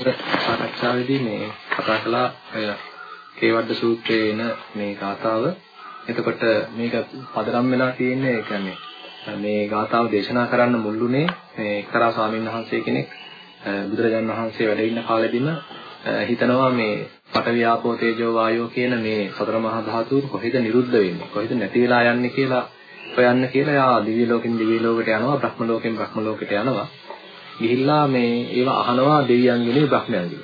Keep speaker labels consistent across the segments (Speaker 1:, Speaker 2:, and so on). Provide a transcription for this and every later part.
Speaker 1: සාකච්ඡාවේදී මේ කතා කළා කේවද්ද සූත්‍රයේ එන මේ ගාථාව. එතකොට මේක පදනම් වෙලා තියෙන්නේ ඒ කියන්නේ මේ ගාථාව දේශනා කරන්න මුල්ුනේ මේ එක්තරා ස්වාමීන් වහන්සේ කෙනෙක්. බුදුරජාන් වහන්සේ වැඩ ඉන්න කාලෙදිම හිතනවා මේ පඨවි ආපෝ තේජෝ වායෝ කියන මේ සතර මහා ධාතුන් කොහෙද නිරුද්ධ වෙන්නේ? කොහෙද නැති වෙලා යන්නේ කියලා හොයන්න කියලා යා දිව්‍ය ලෝකෙන් දිව්‍ය ලෝකයට යනවා බ්‍රහ්ම ලෝකෙන් බ්‍රහ්ම ලෝකයට යනවා. ගිහිල්ලා මේ ඒවා අහනවා දෙවියන්ගෙනි බ්‍රහ්මයන්ගෙනි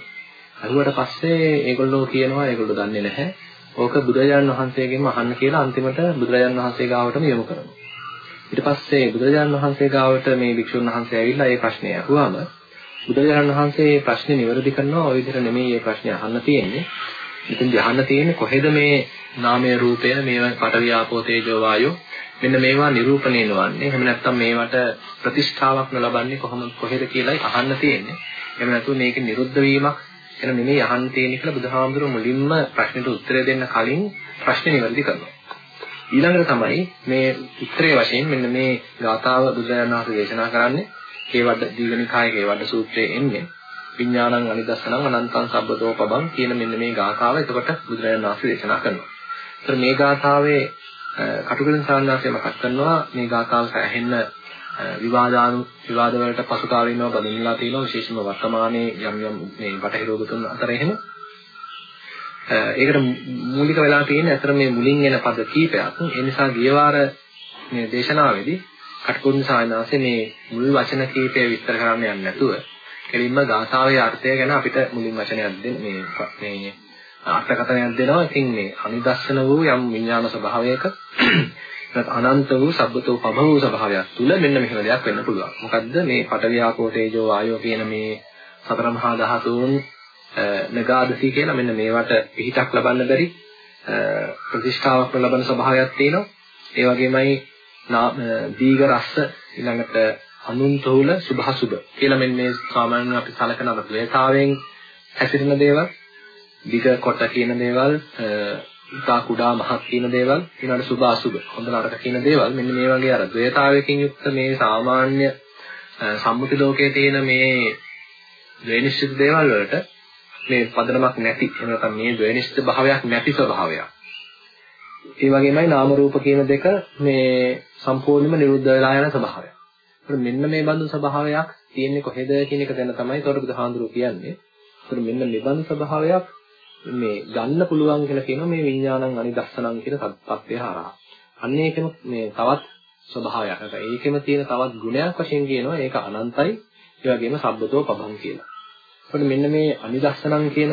Speaker 1: අහුවට පස්සේ ඒගොල්ලෝ කියනවා ඒගොල්ලෝ දන්නේ නැහැ. ඕක බුදුරජාණන් වහන්සේගෙන්ම අහන්න කියලා අන්තිමට බුදුරජාණන් වහන්සේ ගාවටම යොමු කරනවා. ඊට පස්සේ බුදුරජාණන් වහන්සේ ගාවට මේ භික්ෂුන් වහන්සේ ඇවිල්ලා ඒ ප්‍රශ්නේ අහුවාම බුදුරජාණන් වහන්සේ මේ ප්‍රශ්නේ නිවැරදි කරනවා. ওই විදිහට නෙමෙයි මේ ප්‍රශ්නේ අහන්න තියෙන්නේ. ඉතින් අහන්න තියෙන්නේ කොහෙද මේ නාමය රූපය මේවා පඨවි ආපෝ තේජෝ වායෝ මෙන්න මේවා නිරූපණය නොවන්නේ. එහෙම නැත්නම් මේවට ප්‍රතිෂ්ඨාවක් නොලබන්නේ කොහොමද කොහෙද කියලායි අහන්න තියෙන්නේ. එහෙම නැතුව මේකේ නිරුද්ධ වීමක් එන නෙමෙයි අහන්න තියෙන්නේ කියලා බුදුහාමුදුරුවෝ මුලින්ම ප්‍රශ්නෙට උත්තර දෙන්න කලින් ප්‍රශ්නේ නිවැරදි කරනවා. ඊළඟට තමයි මේ උත්තරයේ වශයෙන් මෙන්න මේ ගාථාව බුදුරජාණන් වහන්සේ දේශනා කරන්නේ කේවඩ දීඝනිකායේ කේවඩ සූත්‍රයේ එන්නේ විඥානං අනිදස්සනං අනන්තං සබ්බතෝ පබං කියන මෙන්න මේ ගාථාව එතකොට බුදුරජාණන් වහන්සේ දේශනා කරනවා. ඒතර මේ ගාථාවේ කටුකලින් සාන්නාසය මතක් කරනවා. මේ ගාථාව සැහෙන්න විවාදානු විවාද වලට පසුකාලීනව බඳින්නලා තියෙනවා. විශේෂයෙන්ම වර්තමානයේ යම් යම් මේ බටහිරෝගතුන් අතර එහෙම. ඒකට මූලික වෙලා තියෙන අතර මේ මුලින් එන පද කීපයක්. ඒ නිසා ගිය වාර මේ දේශනාවේදී කටුකුරුන් සායනාසේ මේ මුල් වචන කීපය විස්තර කරන්න යන්නේ නැතුව කෙලින්ම ගාථාවේ අර්ථය ගැන අපිට මුලින් වචනයක් දෙන්න මේ මේ අර්ථකථනයක් දෙනවා. ඉතින් මේ අනිදස්සන වූ යම් විඥාන ස්වභාවයක අනන්ත වූ සබ්බතෝ පබ වූ ස්වභාවයක් තුල මෙන්න මෙහෙම දෙයක් වෙන්න පුළුවන්. මොකද්ද මේ පටවියාකෝ තේජෝ වායෝ කියන මේ සතර මහා ධාතුන් නගාදසි කියලා මෙන්න මේවට පිහිටක් ලබන්න බැරි ප්‍රතිෂ්ඨාවක් ලබන ස්වභාවයක් තියෙනවා. ඒ වගේමයි දීඝ රස ඊළඟට අනුන්තෝල සුභසුභ කියලා මෙන්න මේ සාමාන්‍යයෙන් අපි සලකන ද්වේතාවෙන් හැසිරෙන දේවල් දිග කොට කියන දේවල් ඉතා කුඩා මහත් කියන දේවල් ඊළඟට සුභ අසුභ හොඳ නරක කියන දේවල් මෙන්න මේ වගේ අර ද්වේතාවයකින් යුක්ත මේ සාමාන්‍ය සම්මුති ලෝකයේ තියෙන මේ ද්වේනිශ්චිත දේවල් වලට මේ පදනමක් නැති එහෙම නැත්නම් මේ ද්වේනිෂ්ඨ භාවයක් නැති ස්වභාවයක්. ඒ වගේමයි නාම රූප කියන දෙක මේ සම්පූර්ණයෙන්ම නිරුද්ධ වෙලා යන ස්වභාවයක්. ඒත් මෙන්න මේ බඳු ස්වභාවයක් තියෙන්නේ කොහෙද කියන එක දැන තමයි ඒතකොට බුදුහාඳුරෝ කියන්නේ. ඒත් මෙන්න මේ බඳු ස්වභාවයක් මේ ගන්න පුළුවන් කියලා කියනවා මේ විඥානං අනිදස්සනං කියන තත්ත්වය හරහා. අන්න ඒකම මේ තවත් ස්වභාවයක්. ඒකෙම තියෙන තවත් ගුණයක් වශයෙන් කියනවා ඒක අනන්තයි. ඒ වගේම සබ්බතෝ පබං කියලා. එතකොට මෙන්න මේ අනිදස්සනං කියන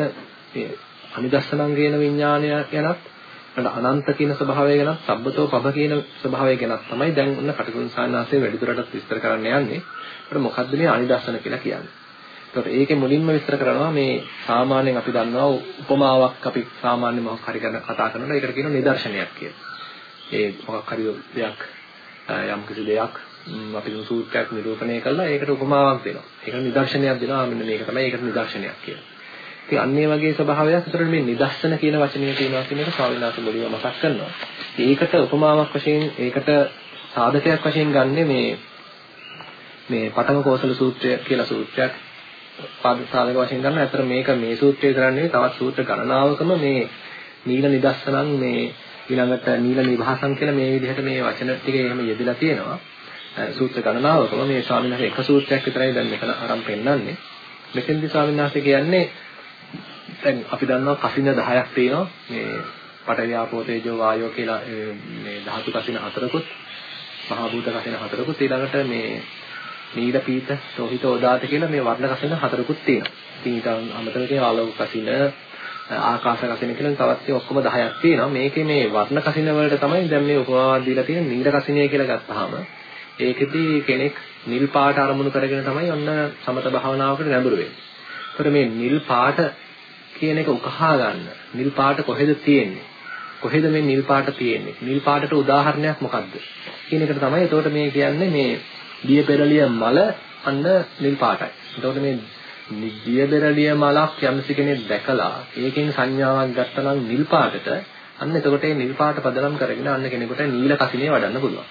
Speaker 1: මේ අනිදස්සනං කියන විඥානය ගැනත් අනන්ත කියන ස්වභාවය ගැනත් සබ්බතෝ පබ කියන ස්වභාවය ගැනත් තමයි දැන් ඔන්න කටුකුරුන් සාන්නාසේ වැඩිදුරටත් විස්තර කරන්න යන්නේ. ඒකට මොකද්ද මේ අනිදස්සන කියලා කියන්නේ? ඒකට ඒකේ මුලින්ම විස්තර කරනවා මේ සාමාන්‍යයෙන් අපි දන්නවා උපමාවක් අපි සාමාන්‍ය මොකක් හරි ගැන කතා කරනකොට ඒකට කියනවා නිදර්ශනයක් කියලා. ඒ මොකක් හරි දෙයක් යම් කිසි දෙයක් අපි දුන් සූත්‍රයක් නිරූපණය කළා ඒකට උපමාවක් දෙනවා. ඒකට නිදර්ශනයක් දෙනවා මෙන්න මේක තමයි ඒකට නිදර්ශනයක් කියලා. ඉතින් අන්න ඒ වගේ ස්වභාවයක් අතර මේ නිදර්ශන කියන වචනය තියෙනවා කියන එක ස්වාමීනාථ මුලින්ම මතක් කරනවා. ඒකට උපමාවක් වශයෙන් ඒකට සාධකයක් වශයෙන් ගන්නෙ මේ මේ පඨම කෝසල සූත්‍රය කියලා සූත්‍රයක් පාද සාධක වශයෙන් ගන්න. අතර මේක මේ සූත්‍රය කරන්නේ තවත් සූත්‍ර ගණනාවකම මේ නීල නිදර්ශනන් මේ ඊළඟට නීල නිභාසම් කියලා මේ විදිහට මේ වචන ටික එහෙම යෙදලා තියෙනවා. සූත්‍ර ගණනාවකම මේ ස්වාමීන් වහන්සේ එක සූත්‍රයක් විතරයි දැන් මෙතන අරන් පෙන්නන්නේ. මෙතෙන්දී ස්වාමීන් වහන්සේ කියන්නේ දැන් අපි දන්නවා කසින 10ක් තියෙනවා. මේ පඨවි ආපෝ තේජෝ වායෝ කියලා මේ ධාතු කසින හතරකුත් මහා භූත කසින හතරකුත් ඊළඟට මේ නීල පීත සෝහිත ඕදාත කියලා මේ වර්ණ කසින හතරකුත් තියෙනවා. ඉතින් ඊට අමතරව තියෙන ආලෝක කසින ආකාශ කසින කියලා තවත් ඔක්කොම 10ක් තියෙනවා. මේකේ මේ වර්ණ කසින වලට තමයි දැන් මේ උපමාවක් දීලා තියෙන නීල කසිනිය කියලා ගත්තාම ඒකෙදි කෙනෙක් නිල් පාට අරමුණු කරගෙන තමයි ඔන්න සමත භාවනාවකට නැඹුරු වෙන්නේ. ඒතර මේ නිල් පාට කියන එක උකහා ගන්න. නිල් පාට කොහෙද තියෙන්නේ? කොහෙද මේ නිල් පාට තියෙන්නේ? නිල් පාටට උදාහරණයක් මොකක්ද? කියන එකට තමයි එතකොට මේ කියන්නේ මේ දිය පෙරළිය මල අන්න නිල් පාටයි. එතකොට මේ දිය පෙරළිය මලක් යම්සි කෙනෙක් දැකලා ඒකෙන් සංඥාවක් ගත්තනම් නිල් පාටට අන්න එතකොට ඒ නිල් පාට පදනම් කරගෙන අන්න කෙනෙකුට නිල කසිනේ වඩන්න පුළුවන්.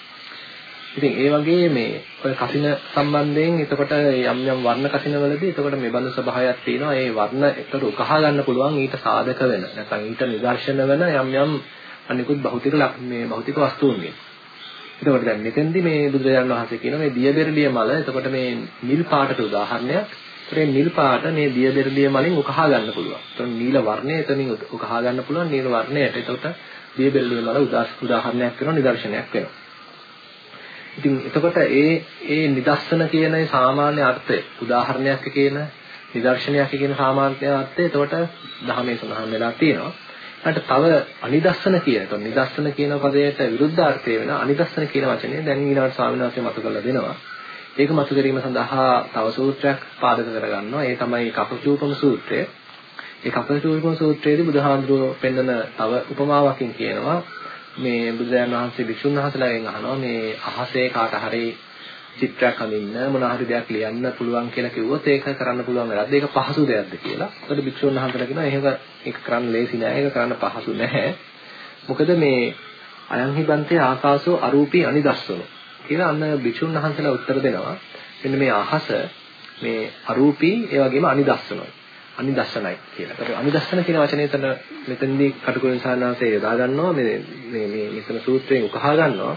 Speaker 1: ඉතින් ඒ වගේ මේ ඔය කසින සම්බන්ධයෙන් එතකොට යම් යම් වර්ණ කසිනවලදී එතකොට මේ බඳු ස්වභාවයක් තියෙනවා. ඒ වර්ණ එතකොට උකහා ගන්න පුළුවන් ඊට සාධක වෙන නැත්නම් ඊට නිදර්ශන වෙන යම් යම් අනිකුත් භෞතික මේ භෞතික වස්තුන්ගෙන්. එතකොට දැන් මෙතෙන්දි මේ බුදුරජාණන් වහන්සේ කියන මේ දියබෙරළිය මල එතකොට මේ නිල් පාටට උදාහරණයක්. ඒ නිල් පාට මේ දියබෙරළිය මලින් උකහා ගන්න පුළුවන්. එතකොට නිල වර්ණය එතනින් උකහා ගන්න පුළුවන් නිල වර්ණයට. එතකොට දියබෙරළිය මල උදාහරණයක් වෙනවා නිදර්ශනයක් වෙනවා. ඉතින් එතකොට ඒ ඒ නිදර්ශන කියන සාමාන්‍ය අර්ථය උදාහරණයක් කියන නිදර්ශනයක් කියන සාමාන්‍ය අර්ථය එතකොට දහමේ සඳහන් වෙලා තියෙනවා. ඊට තව අනිදස්සන කියන එතකොට නිදස්සන කියන පදයට විරුද්ධ අර්ථය වෙන අනිදස්සන කියන වචනේ දැන් ඊළඟට ස්වාමීන් වහන්සේ මතු කරලා දෙනවා. ඒක මතු කිරීම සඳහා තව සූත්‍රයක් පාදක කරගන්නවා. ඒ තමයි කපචූපම සූත්‍රය. ඒ කපචූපම සූත්‍රයේදී බුදුහාමුදුරුවෝ පෙන්වන තව උපමාවකින් කියනවා මේ බුදුරජාණන් වහන්සේ වික්ෂුන් වහන්සේලාගෙන් අහනවා මේ අහසේ කාට හරි චිත්‍රයක් අඳින්න මොන හරි දෙයක් ලියන්න පුළුවන් කියලා කිව්වොත් ඒක කරන්න පුළුවන් වෙලාද ඒක පහසු දෙයක්ද කියලා. ඒකට වික්ෂුන් වහන්සේලා කියනවා එහෙම ඒක කරන්න ලේසි නෑ ඒක කරන්න පහසු නැහැ. මොකද මේ අයන් හිබන්තේ ආකාශෝ අරූපී අනිදස්සනෝ කියලා අන්න වික්ෂුන් වහන්සේලා උත්තර දෙනවා. මෙන්න මේ අහස මේ අරූපී ඒ වගේම අනිදස්සනයි. අනිදස්සනයි කියලා. ඒකට අනිදස්සන කියන වචනේ එතන මෙතනදී කටුකුරුන් සානාසේ යොදා ගන්නවා මේ මේ මේ මෙතන සූත්‍රයෙන් උකහා ගන්නවා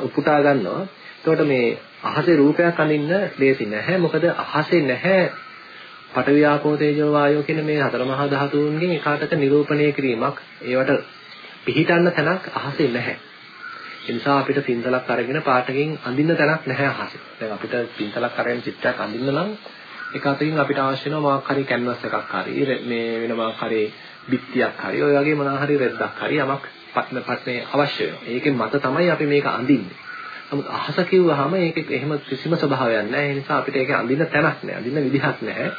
Speaker 1: උපුටා ගන්නවා. එතකොට මේ අහසේ රූපයක් අඳින්න ලේසි නැහැ. මොකද අහසේ නැහැ පඨවි ආපෝ තේජෝ වායෝ කියන මේ හතර මහා ධාතුන්ගෙන් එකාටක නිරූපණය කිරීමක් ඒවට පිහිටන්න තැනක් අහසේ නැහැ. ඒ නිසා අපිට පින්තලක් අරගෙන පාටකින් අඳින්න තැනක් නැහැ අහසේ. දැන් අපිට පින්තලක් අරගෙන චිත්‍රයක් අඳින්න නම් එක අතකින් අපිට අවශ්‍ය වෙනවා මොකක් හරි කැන්වස් එකක් හරි මේ වෙන මොකක් හරි බිත්තියක් හරි ඔය වගේ මොනවා හරි රෙද්දක් හරි යමක් පත්න පත්නේ අවශ්‍ය වෙනවා. ඒකෙන් මත තමයි අපි මේක අඳින්නේ. නමුත් අහස කිව්වහම ඒක එහෙම කිසිම ස්වභාවයක් නැහැ. ඒ නිසා අපිට ඒක අඳින්න තැනක් නැහැ. අඳින්න විදිහක් නැහැ.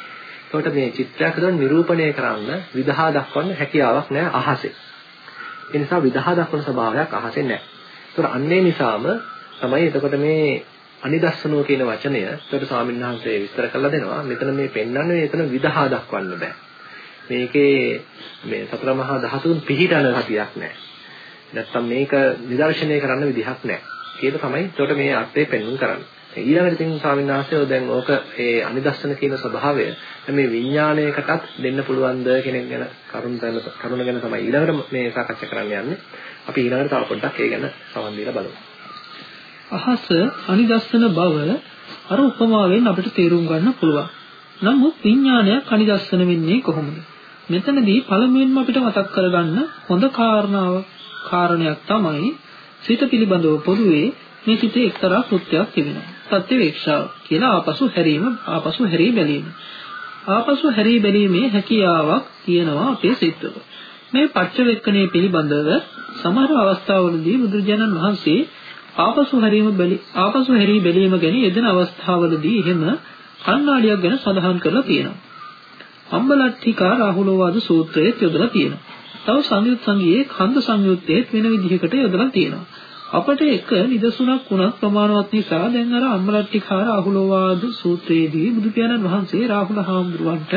Speaker 1: ඒකට මේ චිත්‍රයක් හදන නිරූපණය කරන්න විදහා දක්වන්න හැකියාවක් නැහැ අහසේ. ඒ නිසා විදහා දක්වන ස්වභාවයක් අහසේ නැහැ. ඒතර අන්නේ නිසාම තමයි එතකොට මේ අනිදස්සනෝ කියන වචනය එතකොට ස්වාමීන් වහන්සේ විස්තර කරලා දෙනවා. මෙතන මේ පෙන්වන්නේ එතන විදහා දක්වන්න බෑ. මේකේ මේ සතර මහා ධාතුන් පිහිටන ගතියක් නැහැ. නැත්තම් මේක නිදර්ශනය කරන්න විදිහක් නැහැ. ඒක තමයි එතකොට මේ අර්ථය පෙන්වන්න කරන්නේ. ඊළඟට ඉතින් ස්වාමීන් වහන්සේ දැන් ඕක ඒ අනිදස්සන කියන ස්වභාවය මේ විඥාණයකටත් දෙන්න පුළුවන්ද කියන ගැන කරුණ කරුණ ගැන තමයි ඊළඟට මේ සාකච්ඡා කරන්න යන්නේ. අපි ඊළඟට තව පොඩ්ඩක් ඒ ගැන සමන් දීලා බලමු.
Speaker 2: අහස අනිදස්සන බව අර උපමාවෙන් අපිට තේරුම් ගන්න පුළුවන්. නමුත් විඥානයක් අනිදස්සන වෙන්නේ කොහොමද? මෙතනදී පළමුවෙන්ම අපිට මතක් කරගන්න හොඳ කාරණාව කාරණයක් තමයි සිත පිළිබඳව පොදුවේ මේ සිතේ එක්තරා කෘත්‍යයක් තිබෙනවා. ප්‍රත්‍යවේක්ෂාව කියලා ආපසු හැරීම ආපසු හැරී බැලීම. ආපසු හැරී බැලීමේ හැකියාවක් තියෙනවා අපේ සිතවල. මේ පච්චවෙක්කණේ පිළිබඳව සමහර අවස්ථාවලදී බුදුරජාණන් වහන්සේ ආපසු හැරීම බැලි ආපසු හැරී බැලීම ගැන යෙදෙන අවස්ථාවලදී එහෙම කන්නාඩියක් ගැන සඳහන් කරලා තියෙනවා. අම්බලට්ඨිකා රාහුලෝවාද සූත්‍රයේත් යොදලා තියෙනවා. තව සංයුත් සංගයේ කන්ද සංයුත්තේත් වෙන විදිහකට යොදලා තියෙනවා. අපට එක නිදසුණක් වුණත් ප්‍රමාණවත් නිසා දැන් අර අම්බලට්ඨිකා රාහුලෝවාද සූත්‍රයේදී බුදු පියාණන් වහන්සේ රාහුල හාමුදුරුවන්ට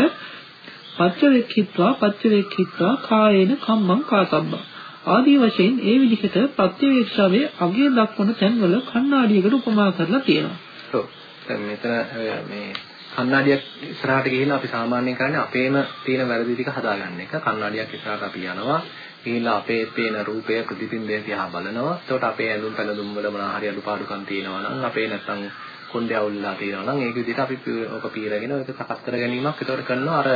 Speaker 2: පච්චවෙක්ඛිත්වා පච්චවෙක්ඛිත්වා කායේන කම්මං කාතබ්බා ආදී වශයෙන් ඒ විදිහට ප්‍රත්‍යවේක්ෂාවේ අගය දක්වන තැන්වල කණ්ණාඩියකට උපමා කරලා තියෙනවා.
Speaker 1: ඔව්. දැන් මෙතන මේ කණ්ණාඩියක් ඉස්සරහට ගිහිල්ලා අපි සාමාන්‍යයෙන් කරන්නේ අපේම තියෙන වැරදි ටික හදාගන්න එක. කණ්ණාඩියක් ඉස්සරහට අපි යනවා. ගිහිල්ලා අපේ පේන රූපය ප්‍රතිබිම්බය දිහා බලනවා. එතකොට අපේ ඇඳුම් පැළඳුම් වල මොනවා හරි අඩුපාඩුකම් තියෙනවා නම් අපේ නැත්තම් කොණ්ඩේ අවුල්ලා තියෙනවා නම් ඒක විදිහට අපි ඔක පීරගෙන ඒක සකස් කර ගැනීමක් එතකොට කරනවා අර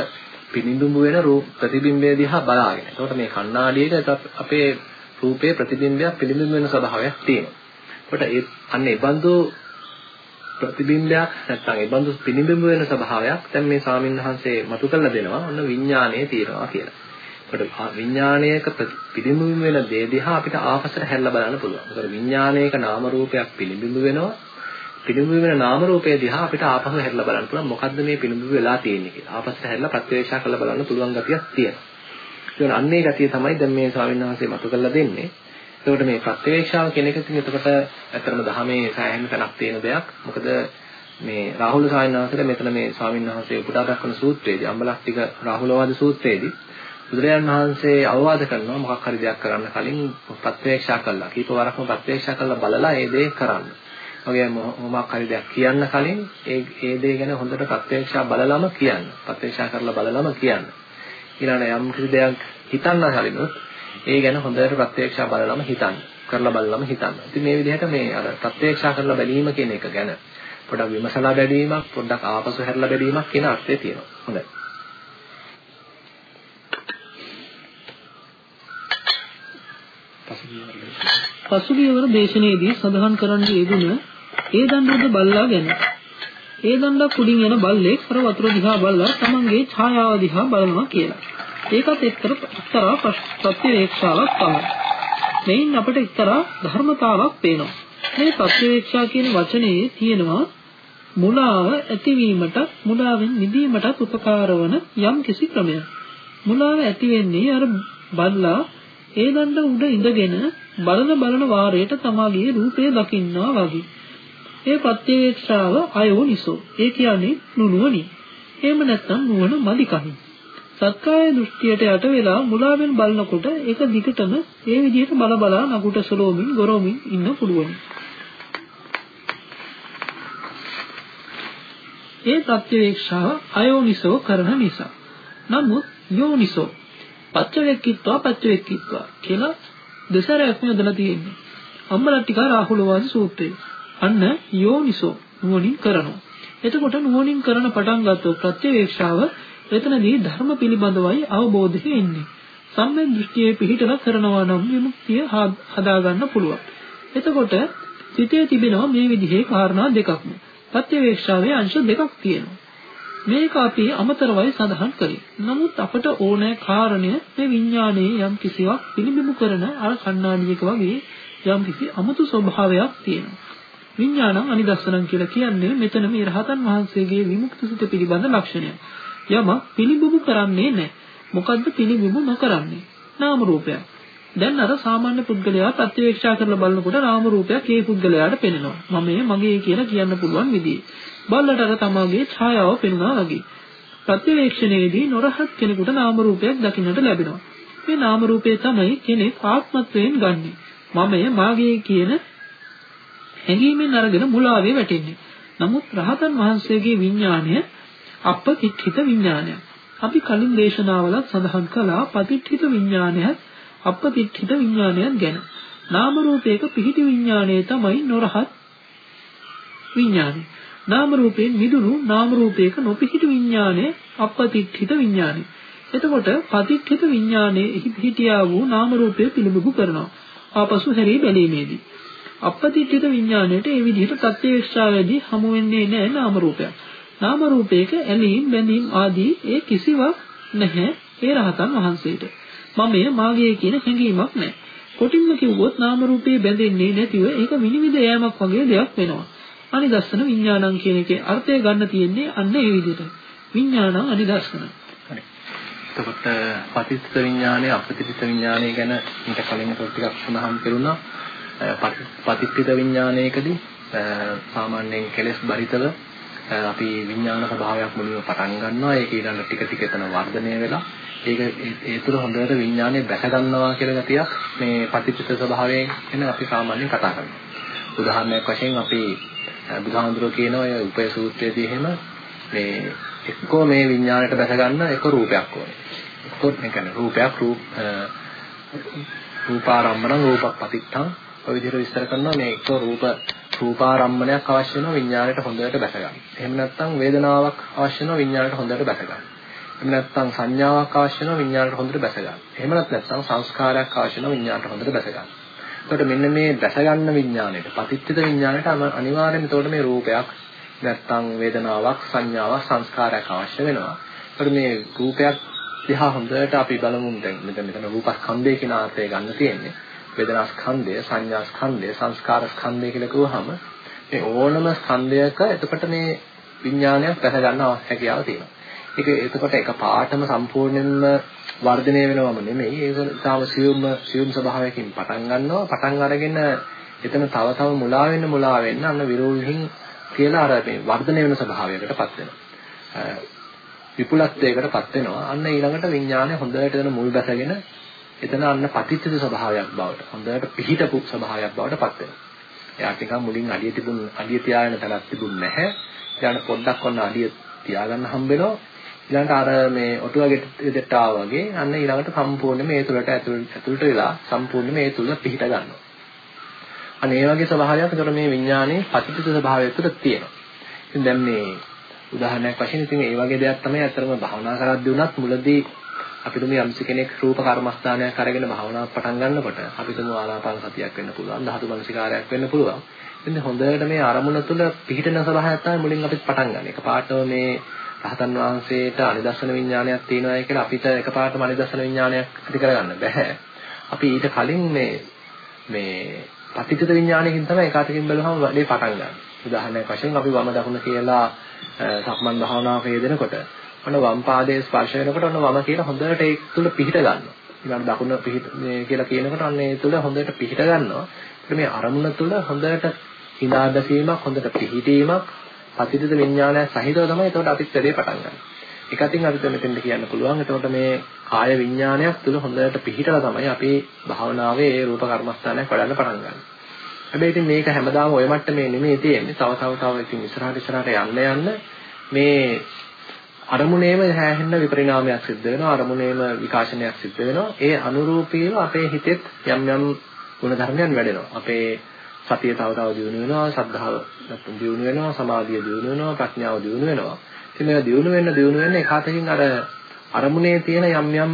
Speaker 1: පිනිඳුඹු වෙන රූප ප්‍රතිබිම්බය දිහා බලාගෙන. එතකොට මේ කණ්ණාඩියක අපේ රූපයේ ප්‍රතිබිම්බයක් පිළිබිඹු වෙන ස්වභාවයක් තියෙනවා. එතකොට ඒ අන්න ඒ බඳු ප්‍රතිබිම්බයක් නැත්නම් ඒ බඳු පිළිබිඹු වෙන ස්වභාවයක් දැන් මේ සාමින්හන්සේ මතු කරලා දෙනවා. ඔන්න විඥානයේ තියෙනවා කියලා. එතකොට විඥානයක පිළිබිඹු වෙන දේ දිහා අපිට ආපසට හැල්ලා බලන්න පුළුවන්. එතකොට විඥානයක නාම රූපයක් පිළිබිඹු වෙනවා. පිළිඹු වෙන නාම රූපය දිහා අපිට ආපහු හැරිලා බලන්න පුළුවන් මොකද්ද මේ පිළිඹු වෙලා තියෙන්නේ කියලා. ආපස්සට හැරිලා ප්‍රත්‍යක්ෂ කරලා බලන්න පුළුවන් ගතියක් තියෙනවා. ඒකන අන්නේ ගතිය තමයි දැන් මේ ස්වාමීන් වහන්සේ මතු කරලා දෙන්නේ. එතකොට මේ ප්‍රත්‍යක්ෂාව කියන එක ඉතින් එතකොට ඇත්තටම දහමේ සෑහෙන තැනක් තියෙන දෙයක්. මොකද මේ රාහුල ස්වාමීන් වහන්සේට මෙතන මේ ස්වාමීන් වහන්සේ උපුටා දක්වන සූත්‍රයේදී අම්බලක්තික රාහුලවාද සූත්‍රයේදී බුදුරජාන් වහන්සේ අවවාද කරනවා මොකක් හරි දෙයක් කරන්න කලින් ප්‍රත්‍යක්ෂා කළා. කීප වරක්ම ප්‍රත්‍යක්ෂා කළා බලලා ඒ දේ කරන්න. වගේ මොමක් හරි දෙයක් කියන්න කලින් ඒ ඒ දේ ගැන හොඳට ප්‍රත්‍යක්ෂා බලලම කියන්න. ප්‍රත්‍යක්ෂා කරලා බලලම කියන්න. ඊළඟ යම් කිසි දෙයක් හිතන්න කලිනුත් ඒ ගැන හොඳට ප්‍රත්‍යක්ෂා බලලම හිතන්න. කරලා බලලම හිතන්න. ඉතින් මේ විදිහට මේ අර ප්‍රත්‍යක්ෂා කරලා බැලීම කියන එක ගැන පොඩක් විමසලා බැලීමක්, පොඩ්ඩක් ආපසු හැරලා බැලීමක් කියන අර්ථය තියෙනවා. හොඳයි.
Speaker 2: පසුගියවර දේශනාවේදී සඳහන් කරන්න යෙදුන ඒ දණ්ඩුද බල්ලා ගැන. ඒ දණ්ඩක් කුඩින් යන බල්ලෙක් අර වතුර දිහා බලලා තමන්ගේ ඡායාව දිහා බලනවා කියලා. ඒකත් එක්තර එක්තරා ප්‍රතිවේක්ෂාවක් තමයි. මෙයින් අපිට එක්තරා ධර්මතාවක් පේනවා. මේ ප්‍රතිවේක්ෂා කියන වචනේ තියෙනවා මුලාව ඇතිවීමට මුලාවෙන් නිදීමටත් උපකාර වන යම් කිසි ක්‍රමයක්. මුලාව ඇති වෙන්නේ අර බල්ලා ඒ දණ්ඩ උඩ ඉඳගෙන බලන බලන වාරයට තමාගේ රූපය දකින්නවා වගේ. ඒ ප්‍රත්‍යවේක්ෂාව අයෝනිසෝ. ඒ කියන්නේ නුනුවණි. එහෙම නැත්නම් නුවණ මදිකමින්. සත්කාය දෘෂ්ටියට යට වෙලා මුලාවෙන් බලනකොට ඒක දිගටම ඒ විදිහට බල බලා නගුට සලෝමින් ගොරෝමින් ඉන්න පුළුවන්. ඒ ප්‍රත්‍යවේක්ෂාව අයෝනිසෝ කරන නිසා. නමුත් යෝනිසෝ පච්චවෙක්කිත්වා පච්චවෙක්කිත්වා කියලා දෙසරයක්ම යොදලා තියෙන්නේ. අම්මලට්ටික රාහුල වාදී සූත්‍රයේ. අන්න යෝනිසෝ නුවණින් කරනවා. එතකොට නුවණින් කරන පටන් ගත්තොත් ප්‍රත්‍යවේක්ෂාව එතනදී ධර්ම පිළිබඳවයි අවබෝධය එන්නේ. සම්මෙන් දෘෂ්ටියේ පිහිටලා කරනවා නම් විමුක්තිය හදා ගන්න පුළුවන්. එතකොට සිතේ තිබෙනවා මේ විදිහේ කාරණා දෙකක්ම. ප්‍රත්‍යවේක්ෂාවේ අංශ දෙකක් තියෙනවා. මේක අපි අමතරවයි සඳහන් කළේ. නමුත් අපට ඕනෑ කාරණය මේ විඥානයේ යම් කිසිවක් පිළිබිඹු කරන අර කණ්ණාඩියක වගේ යම් කිසි අමුතු ස්වභාවයක් තියෙනවා. විඥානං අනිදස්සනං කියලා කියන්නේ මෙතන මේ රහතන් වහන්සේගේ විමුක්ති සිත පිළිබඳ ලක්ෂණය. යම පිළිබිඹු කරන්නේ නැහැ. මොකද්ද පිළිබිඹු නොකරන්නේ? නාම රූපයක්. දැන් අර සාමාන්‍ය පුද්ගලයා ප්‍රත්‍යවේක්ෂා කරලා බලනකොට නාම රූපයක් ඒ පුද්ගලයාට පෙනෙනවා. මම මගේ කියලා කියන්න පුළුවන් විදිහේ. බල්ලට අර තමාගේ ඡායාව පෙනුනා වගේ. ප්‍රත්‍යවේක්ෂණයේදී නොරහත් කෙනෙකුට නාම රූපයක් දකින්නට ලැබෙනවා. මේ නාම රූපය තමයි කෙනෙක් ආත්මත්වයෙන් ගන්නෙ. මමය මාගේ කියන හැඟීමෙන් අරගෙන මුලාවේ වැටෙන්නේ. නමුත් රහතන් වහන්සේගේ විඥාණය අපපතිච්ඡිත විඥානයක්. අපි කලින් දේශනාවල සඳහන් කළා පතිච්ඡිත විඥානයත් අපපතිච්ඡිත විඥානයත් ගැන. නාම රූපයක පිහිටි විඥානය තමයි නොරහත් විඥානය. නාම රූපයෙන් මිදුණු නාම රූපයක නොපිහිටි විඥානය අපපතිච්ඡිත විඥානය. එතකොට පතිච්ඡිත විඥානයේ එහි පිහිටියා වූ නාම රූපය පිළිබිඹු කරනවා. ආපසු හැරී බැලීමේදී අපපතිච්ඡිත විඥාණයට ඒ විදිහට ප්‍රත්‍යක්ෂාවේදී හමු වෙන්නේ නැහැ නාම රූපයක්. නාම රූපයක ඇලීම් බැඳීම් ආදී ඒ කිසිවක් නැහැ ඒ රහතන් වහන්සේට. මමය මාගේ කියන හැඟීමක් නැහැ. කොටින්ම කිව්වොත් නාම රූපේ බැඳෙන්නේ නැතිව ඒක විනිවිද යෑමක් වගේ දෙයක් වෙනවා. අනිදස්සන විඥානං කියන එකේ අර්ථය ගන්න තියෙන්නේ අන්න ඒ විදිහට. විඥානං අනිදස්සන.
Speaker 1: හරි. එතකොට පටිච්ච විඥානය අපටිච්ච විඥානය ගැන ඊට කලින් ටිකක් සඳහන් කරුණා. පටිච්ච විඥානයකදී සාමාන්‍යයෙන් කෙලස් බරිතව අපි විඥාන ස්වභාවයක් මුලින්ම පටන් ගන්නවා. ඒක ඊළඟ ටික ටික එතන වර්ධනය වෙලා ඒක ඒ තුළ හොඳට විඥානය දැක ගන්නවා කියලා ගතියක් මේ පටිච්ච ස්වභාවයෙන් ගැන අපි සාමාන්‍යයෙන් කතා කරනවා. උදාහරණයක් වශයෙන් අපි බුදුහාමුදුරුවෝ කියන ඔය උපය සූත්‍රයේදී එහෙම මේ එක්කෝ මේ විඥාණයට බැස ගන්න එක රූපයක් ඕනේ. එක්කෝ ඒ කියන්නේ රූපයක් රූප රූපාරම්මන රූපපතිත්තං ඔය විදිහට විස්තර කරනවා මේ එක්කෝ රූප රූපාරම්මණයක් අවශ්‍ය වෙනවා විඥාණයට හොඳට බැස ගන්න. එහෙම නැත්නම් වේදනාවක් අවශ්‍ය වෙනවා විඥාණයට හොඳට බැස ගන්න. එහෙම නැත්නම් සංඥාවක් අවශ්‍ය වෙනවා විඥාණයට හොඳට බැස ගන්න. එහෙම නැත්නම් සංස්කාරයක් අවශ්‍ය වෙනවා විඥාණයට හොඳට බැස ගන්න. එතකොට මෙන්න මේ දැස ගන්න විඥාණයට පතිච්චිත විඥාණයට අනිවාර්යයෙන්ම එතකොට මේ රූපයක් නැත්තම් වේදනාවක් සංඥාවක් සංස්කාරයක් අවශ්‍ය වෙනවා. එතකොට මේ රූපයක් දිහා හොඳට අපි බලමු දැන් මෙතන මෙතන රූපස්කන්ධය කියන ආර්ථය ගන්න තියෙන්නේ. වේදනා ස්කන්ධය, සංඥා ස්කන්ධය, සංස්කාර ස්කන්ධය කියලා කිව්වහම මේ ඕනම ස්කන්ධයක එතකොට මේ විඥානයක් දැස ගන්න හැකියාව තියෙනවා. ඒක එතකොට එක පාටම සම්පූර්ණයෙන්ම වර්ධනය වෙනවම නෙමෙයි. ඒක තාම සියුම් සියුම් ස්වභාවයකින් පටන් ගන්නවා. පටන් අරගෙන එතන තව තව මුලා වෙන්න මුලා වෙන්න අන්න විරෝධින් කියලා අර මේ වර්ධනය වෙන ස්වභාවයකටපත් වෙනවා. විපුලත්වයකටපත් වෙනවා. අන්න ඊළඟට විඥානය හොඳට එතන මුල් බැසගෙන එතන අන්න පටිච්චිත ස්වභාවයක් බවට හොඳට පිහිටපු ස්වභාවයක් බවට පත් වෙනවා එයාට නිකන් මුලින් අඩිය තිබුණ අඩිය තියාගෙන තැනක් තිබුණ නැහැ. ඊළඟට පොඩ්ඩක් ඔන්න අඩිය තියාගන්න හම්බ වෙනවා. ඊළඟට අර මේ ඔටුවගේ දෙට ආවා වගේ අන්න ඊළඟට සම්පූර්ණ මේ තුලට ඇතුළට වෙලා සම්පූර්ණ මේ තුල පිහිට ගන්නවා. අන්න ඒ වගේ ස්වභාවයක් ඒතර මේ විඥානයේ පතිත ස්වභාවය තුළ තියෙනවා. ඉතින් දැන් මේ උදාහරණයක් වශයෙන් ඉතින් ඒ වගේ දෙයක් තමයි අතරම භාවනා කරද්දී උනත් මුලදී අපිට මේ යම්සි කෙනෙක් රූප කර්මස්ථානයක් අරගෙන භාවනාවක් පටන් ගන්නකොට අපිට මු ආනාපාන සතියක් වෙන්න පුළුවන් ධාතු මනසිකාරයක් වෙන්න පුළුවන්. ඉතින් හොඳට මේ අරමුණ තුළ පිහිටන ස්වභාවයක් තමයි මුලින් අපිට පටන් ගන්න. එකපාරටම මේ රහතන් වහන්සේට අනිදර්ශන විඥානයක් තියෙනවා කියලා අපිට එකපාරටම අනිදර්ශන විඥානයක් ඇති කරගන්න බෑ. අපි ඊට කලින් මේ මේ පටිච්චිත විඥානයකින් තමයි ඒකාතකින් බලවම වැඩේ පටන් ගන්න. උදාහරණයක් වශයෙන් අපි වම දකුණ කියලා සක්මන් භාවනාවක යෙදෙනකොට ඔන්න වම් පාදයේ ස්පර්ශ වෙනකොට ඔන්න වම කියලා හොඳට ඒක තුල පිහිට ගන්නවා. ඊළඟ දකුණ පිහිට මේ කියලා කියනකොට අන්න ඒ තුල හොඳට පිහිට ගන්නවා. මේ අරමුණ තුල හොඳට හිනා දැකීමක් හොඳට පිහිටීමක් පතිත විඥානය සහිතව තමයි එතකොට අපිත් වැඩේ පටන් ගන්න. එක අතින් අපිට මෙතෙන්ද කියන්න පුළුවන්. එතකොට මේ කාය විඥානයක් තුල හොඳට පිහිටලා තමයි අපි භාවනාවේ ඒ රූප කර්මස්ථානයක් වඩන්න පටන් ගන්න. හැබැයි ඉතින් මේක හැමදාම ඔය මට්ටමේ නෙමෙයි තියෙන්නේ. තව තව තව ඉතින් ඉස්සරහට ඉස්සරහට යන්න යන්න මේ අරමුණේම හැහෙන්න විපරිණාමයක් සිද්ධ වෙනවා. අරමුණේම විකාශනයක් සිද්ධ වෙනවා. ඒ අනුරූපීව අපේ හිතෙත් යම් යම් ගුණධර්මයන් වැඩෙනවා. අපේ සතිය තව තව දියුණු වෙනවා, ශ්‍රද්ධාව නැත්නම් දියුණු වෙනවා, සමාධිය දියුණු වෙනවා, ප්‍රඥාව දියුණු වෙනවා. ඉතින් මේවා දියුණු වෙන්න දියුණු වෙන්න එකwidehatකින් අර අරමුණේ තියෙන යම් යම්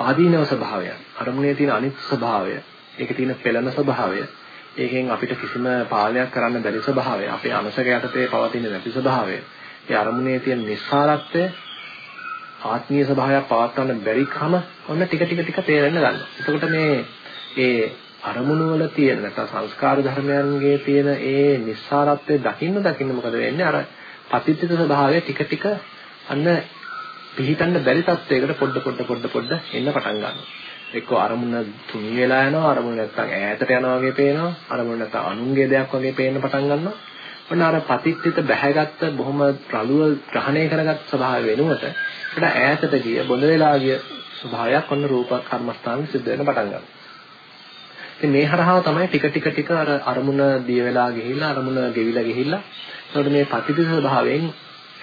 Speaker 1: ආදීනව ස්වභාවයන්, අරමුණේ තියෙන අනිත් ස්වභාවය, ඒකේ තියෙන පෙළෙන ස්වභාවය, ඒකෙන් අපිට කිසිම පාලනයක් කරන්න බැරි ස්වභාවය, අපේ අනසක යටතේ පවතින නැති ස්වභාවය, ඒ අරමුණේ තියෙන නිස්සාරත්වය, ආත්මීය ස්වභාවයක් පවත්වන්න බැරිකම ඔන්න ටික ටික ටික තේරෙන්න ගන්නවා. එතකොට මේ ඒ අරමුණු වල තියෙන නැත්නම් සංස්කාර ධර්මයන්ගේ තියෙන ඒ නිස්සාරත්වය දකින්න දකින්න මොකද වෙන්නේ? අර පතිත්‍ිත ස්වභාවය ටික ටික අන්න පිහිටන්න බැරි තත්වයකට පොඩ පොඩ පොඩ පොඩ එන්න පටන් ගන්නවා. එක්ක අරමුණ තුනී වෙලා යනවා අරමුණ නැත්නම් ඈතට යනවා වගේ පේනවා අරමුණ නැත්නම් අනුන්ගේ දෙයක් වගේ පේන්න පටන් ගන්නවා. ඔන්න අර පතිත්‍ිත බැහැගත්ත බොහොම රළුව ග්‍රහණය කරගත් ස්වභාවය වෙනුවට ඒකට ඈතට ගිය බොඳ වෙලා ගිය ස්වභාවයක් ඔන්න රූප කර්මස්ථාන සිද්ධ වෙන්න පටන් ගන්නවා ඉතින් මේ හරහා තමයි ටික ටික ටික අර අරමුණ දිය වෙලා ගිහිල්ලා අරමුණ ගෙවිලා ගිහිල්ලා එතකොට මේ පතිත ස්වභාවයෙන්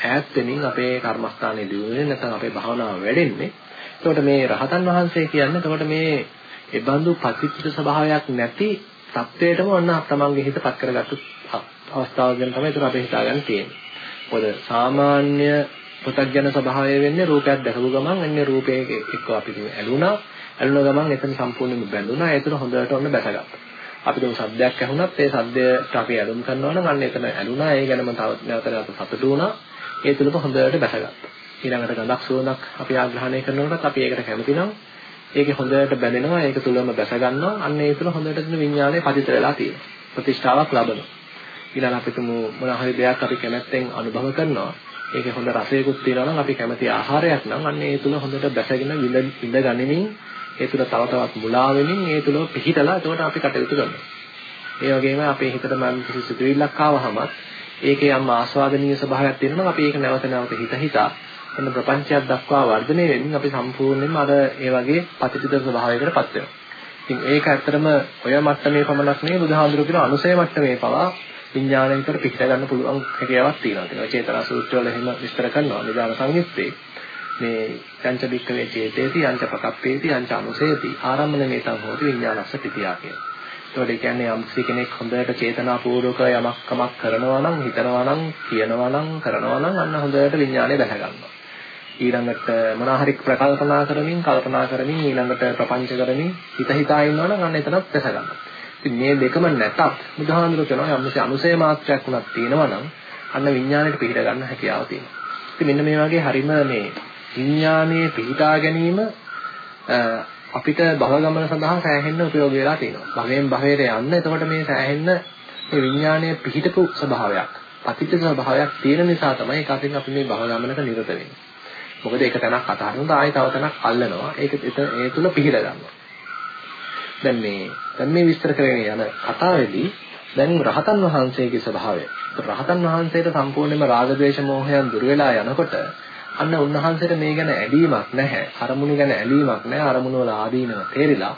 Speaker 1: ඈත් වෙමින් අපේ කර්මස්ථානයේ දියුනේ නැත්නම් අපේ භාවනාව වැඩෙන්නේ. එතකොට මේ රහතන් වහන්සේ කියන්නේ එතකොට මේ ඒබඳු පතිත ස්වභාවයක් නැති සත්‍යයටම ඔන්න තමන්ගේ හිතපත් කරගත්තු අවස්ථාව ගැන තමයි ඒක අපේ හිතාගන්න තියෙන්නේ. මොකද සාමාන්‍ය පොතක්ජන ස්වභාවය වෙන්නේ රූපයක් දැකපු ගමන් එන්නේ රූපයේ එක්ක අපිට ඇලුනා ඇලුන ගමන් එතන සම්පූර්ණයෙන්ම බැඳුනා. ඒතර හොඳට ඔන්න බැසගත්තා. අපිට සද්දයක් ඇහුණත් ඒ සද්දයට අපි ඇලුම් කරනවා නම් අන්න එතන ඇලුනා. ඒ ගැනම තව නැවත නැවත සතුටු වුණා. ඒ තුලම හොඳට බැසගත්තා. ඊළඟට ගඳක් සුවඳක් අපි ආග්‍රහණය කරනකොටත් අපි ඒකට කැමති නම් ඒකේ හොඳට බැඳෙනවා. ඒක තුලම බැස ගන්නවා. අන්න ඒ තුල හොඳට තියෙන විඥානය පතිත වෙලා තියෙනවා. ප්‍රතිෂ්ඨාවක් ලබනවා. ඊළඟ අපිට මොන හරි දෙයක් අපි කැමැත්තෙන් අනුභව කරනවා. ඒකේ හොඳ රසයකුත් තියෙනවා නම් අපි කැමති ආහාරයක් නම් අන්න ඒ තුල හොඳට බැසගෙන විඳ ගනිමින් ඒ තුල තව තවත් මුලා වෙමින් ඒ තුල පිහිටලා එතකොට අපි කටයුතු කරනවා. ඒ වගේම අපේ හිතට මම කිසි සිතුවිල්ලක් ආවහම ඒකේ යම් ආස්වාදනීය ස්වභාවයක් තියෙනවා අපි ඒක නැවත නැවත හිත හිතා එන්න ප්‍රපංචයක් දක්වා වර්ධනය වෙමින් අපි සම්පූර්ණයෙන්ම අර ඒ වගේ පතිතිත ස්වභාවයකටපත් වෙනවා. ඉතින් ඒක ඇත්තටම ඔය මට්ටමේ පමණක් නෙවෙයි බුදුහාඳුරු කියන අනුසය මට්ටමේ පවා විඥාණයෙන් පිට ගන්න පුළුවන් හැකියාවක් තියෙනවා. ඒක චේතනා සූත්‍රවල එහෙම විස්තර කරනවා. නිදාන සංයුත්තේ මේ යංච බික්කවේ චේතේති යංච පකප්පේති යංච අනුසේති ආරම්මන මේතං හෝති විඥානස්ස පිටියා කියන. ඒකට ඒ කියන්නේ යම් කෙනෙක් හොඳට චේතනාපූර්වක යමක් කමක් කරනවා නම් හිතනවා නම් කියනවා නම් කරනවා නම් අන්න හොඳට විඥානය දැක ගන්නවා. ඊළඟට මොනවා හරි ප්‍රකල්පනා කරමින් කල්පනා කරමින් ඊළඟට ප්‍රපංච කරමින් හිත හිතා ඉන්නවා නම් අන්න එතනත් දැක ගන්නවා. ඉතින් මේ දෙකම නැතත් බුදුහාඳුර කියනවා යම්සේ අනුසය මාත්‍රයක් උනත් තියෙනවා නම් අන්න විඥාණයට පිළිහිද ගන්න හැකියාව තියෙනවා. ඉතින් මෙන්න මේ වගේ හරිම මේ විඥානයේ පිහිටා ගැනීම අපිට භව ගමන සඳහා සෑහෙන්න උපයෝගී වෙලා තියෙනවා. භවයෙන් භවයට යන්න එතකොට මේ සෑහෙන්න මේ විඥානයේ පිහිටපු ස්වභාවයක්, පතිත ස්වභාවයක් තියෙන නිසා තමයි ඒක අතින් අපි මේ භව ගමනක නිරත වෙන්නේ. මොකද ඒක තැනක් අතහරිනොත් ආයෙ තව තැනක් අල්ලනවා. ඒක ඒ තුල පිහිට ගන්නවා. දැන් මේ දැන් මේ විස්තර කරගෙන යන කතාවේදී දැන් රහතන් වහන්සේගේ ස්වභාවය. රහතන් වහන්සේට සම්පූර්ණයෙන්ම රාග ద్వේෂ මෝහයන් දුර වෙලා යනකොට අන්න උන්වහන්සේට මේ ගැන ඇලීමක් නැහැ. අරමුණු ගැන ඇලීමක් නැහැ. අරමුණු වල ආදීනව තේරිලා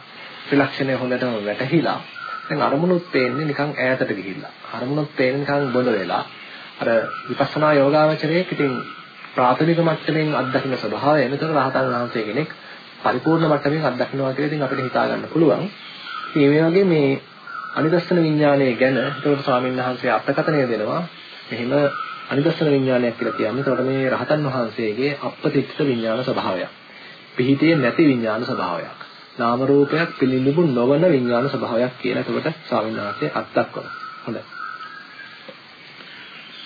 Speaker 1: ත්‍රිලක්ෂණය හොඳටම වැටහිලා දැන් අරමුණුත් පේන්නේ නිකන් ඈතට ගිහිල්ලා. අරමුණුත් පේන්නේ නිකන් බොඳ වෙලා. අර විපස්සනා යෝගාවචරයේ ඉතින් ප්‍රාථමික මට්ටමින් අත්දකින්න ස්වභාවය එනතර රහතන් වහන්සේ කෙනෙක් පරිපූර්ණ මට්ටමින් අත්දකින්නවා කියලා ඉතින් අපිට හිතා ගන්න පුළුවන්. ඉතින් මේ වගේ මේ අනිදස්සන විඥානය ගැන ඒකට ස්වාමීන් වහන්සේ අර්ථකථනය දෙනවා. මෙහිම අනිදස්සන විඥානයක් කියලා කියන්නේ ඒකට මේ රහතන් වහන්සේගේ අපපතිච්ච විඥාන ස්වභාවයක්. පිහිටියේ නැති විඥාන ස්වභාවයක්. නාම රූපයක් පිළිඹු නොවන විඥාන ස්වභාවයක් කියලා ඒකට ස්වාමීන් වහන්සේ අත්දක්වනවා. හොඳයි.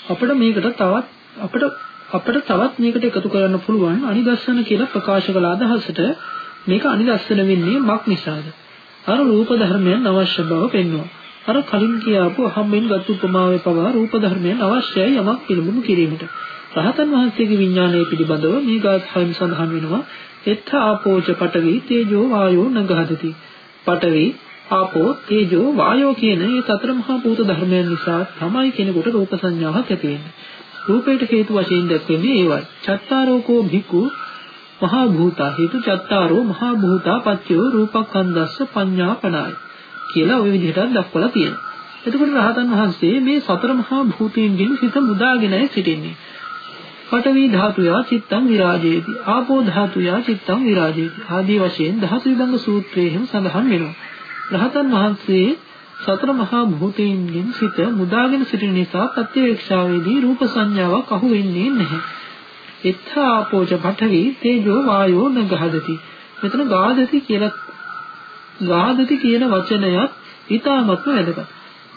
Speaker 2: අපිට මේකට තවත් අපිට අපිට තවත් මේකට එකතු කරන්න පුළුවන් අනිදස්සන කියලා ප්‍රකාශ කළ අදහසට මේක අනිදස්සන වෙන්නේ මක් නිසාද? අර රූප ධර්මයන් අවශ්‍ය බව පෙන්වනවා. අර කලින් කියාපු අහම්බෙන් ගත් උපමාවේ පවා රූප ධර්මයන් අවශ්‍යයි යමක් පිළිබඳ කිරීමට. රහතන් වහන්සේගේ විඥානය පිළිබඳව මේ ගාථාවෙන් සඳහන් වෙනවා එත්ත ආපෝච පඨවි තේජෝ වායෝ නගහදති. පඨවි ආපෝ තේජෝ වායෝ කියන මේ සතර මහා භූත ධර්මයන් නිසා තමයි කෙනෙකුට රූප සංඥාවක් ඇති වෙන්නේ. රූපයට හේතු වශයෙන් දැක්වෙන්නේ ඒවයි. චත්තාරෝකෝ භික්ඛු මහා භූතා හේතු චත්තාරෝ මහා භූතා පච්චයෝ රූපකන්දස්ස පඤ්ඤාපනායි කියලා ওই විදිහට දක්වලා තියෙනවා. එතකොට රහතන් වහන්සේ මේ සතර මහා භූතයන්ගෙන් සිත මුදාගෙනයි සිටින්නේ. පඨවි ධාතුයා චිත්තං විරාජේති. ආපෝ ධාතුයා චිත්තං විරාජේති. ආදී වශයෙන් ධාතු විභංග සූත්‍රයේම සඳහන් වෙනවා. රහතන් වහන්සේ සතර මහා භූතයන්ගෙන් සිත මුදාගෙන සිටින නිසා ප්‍රත්‍යවේක්ෂාවේදී රූප සංඥාවක් අහු වෙන්නේ නැහැ. එත්තා ආපෝච පඨවි තේජෝ වායෝ නගහදති. මෙතන ගාදති කියලා ගාදති කියන වචනයත් ඊටාත්ම වැදගත්.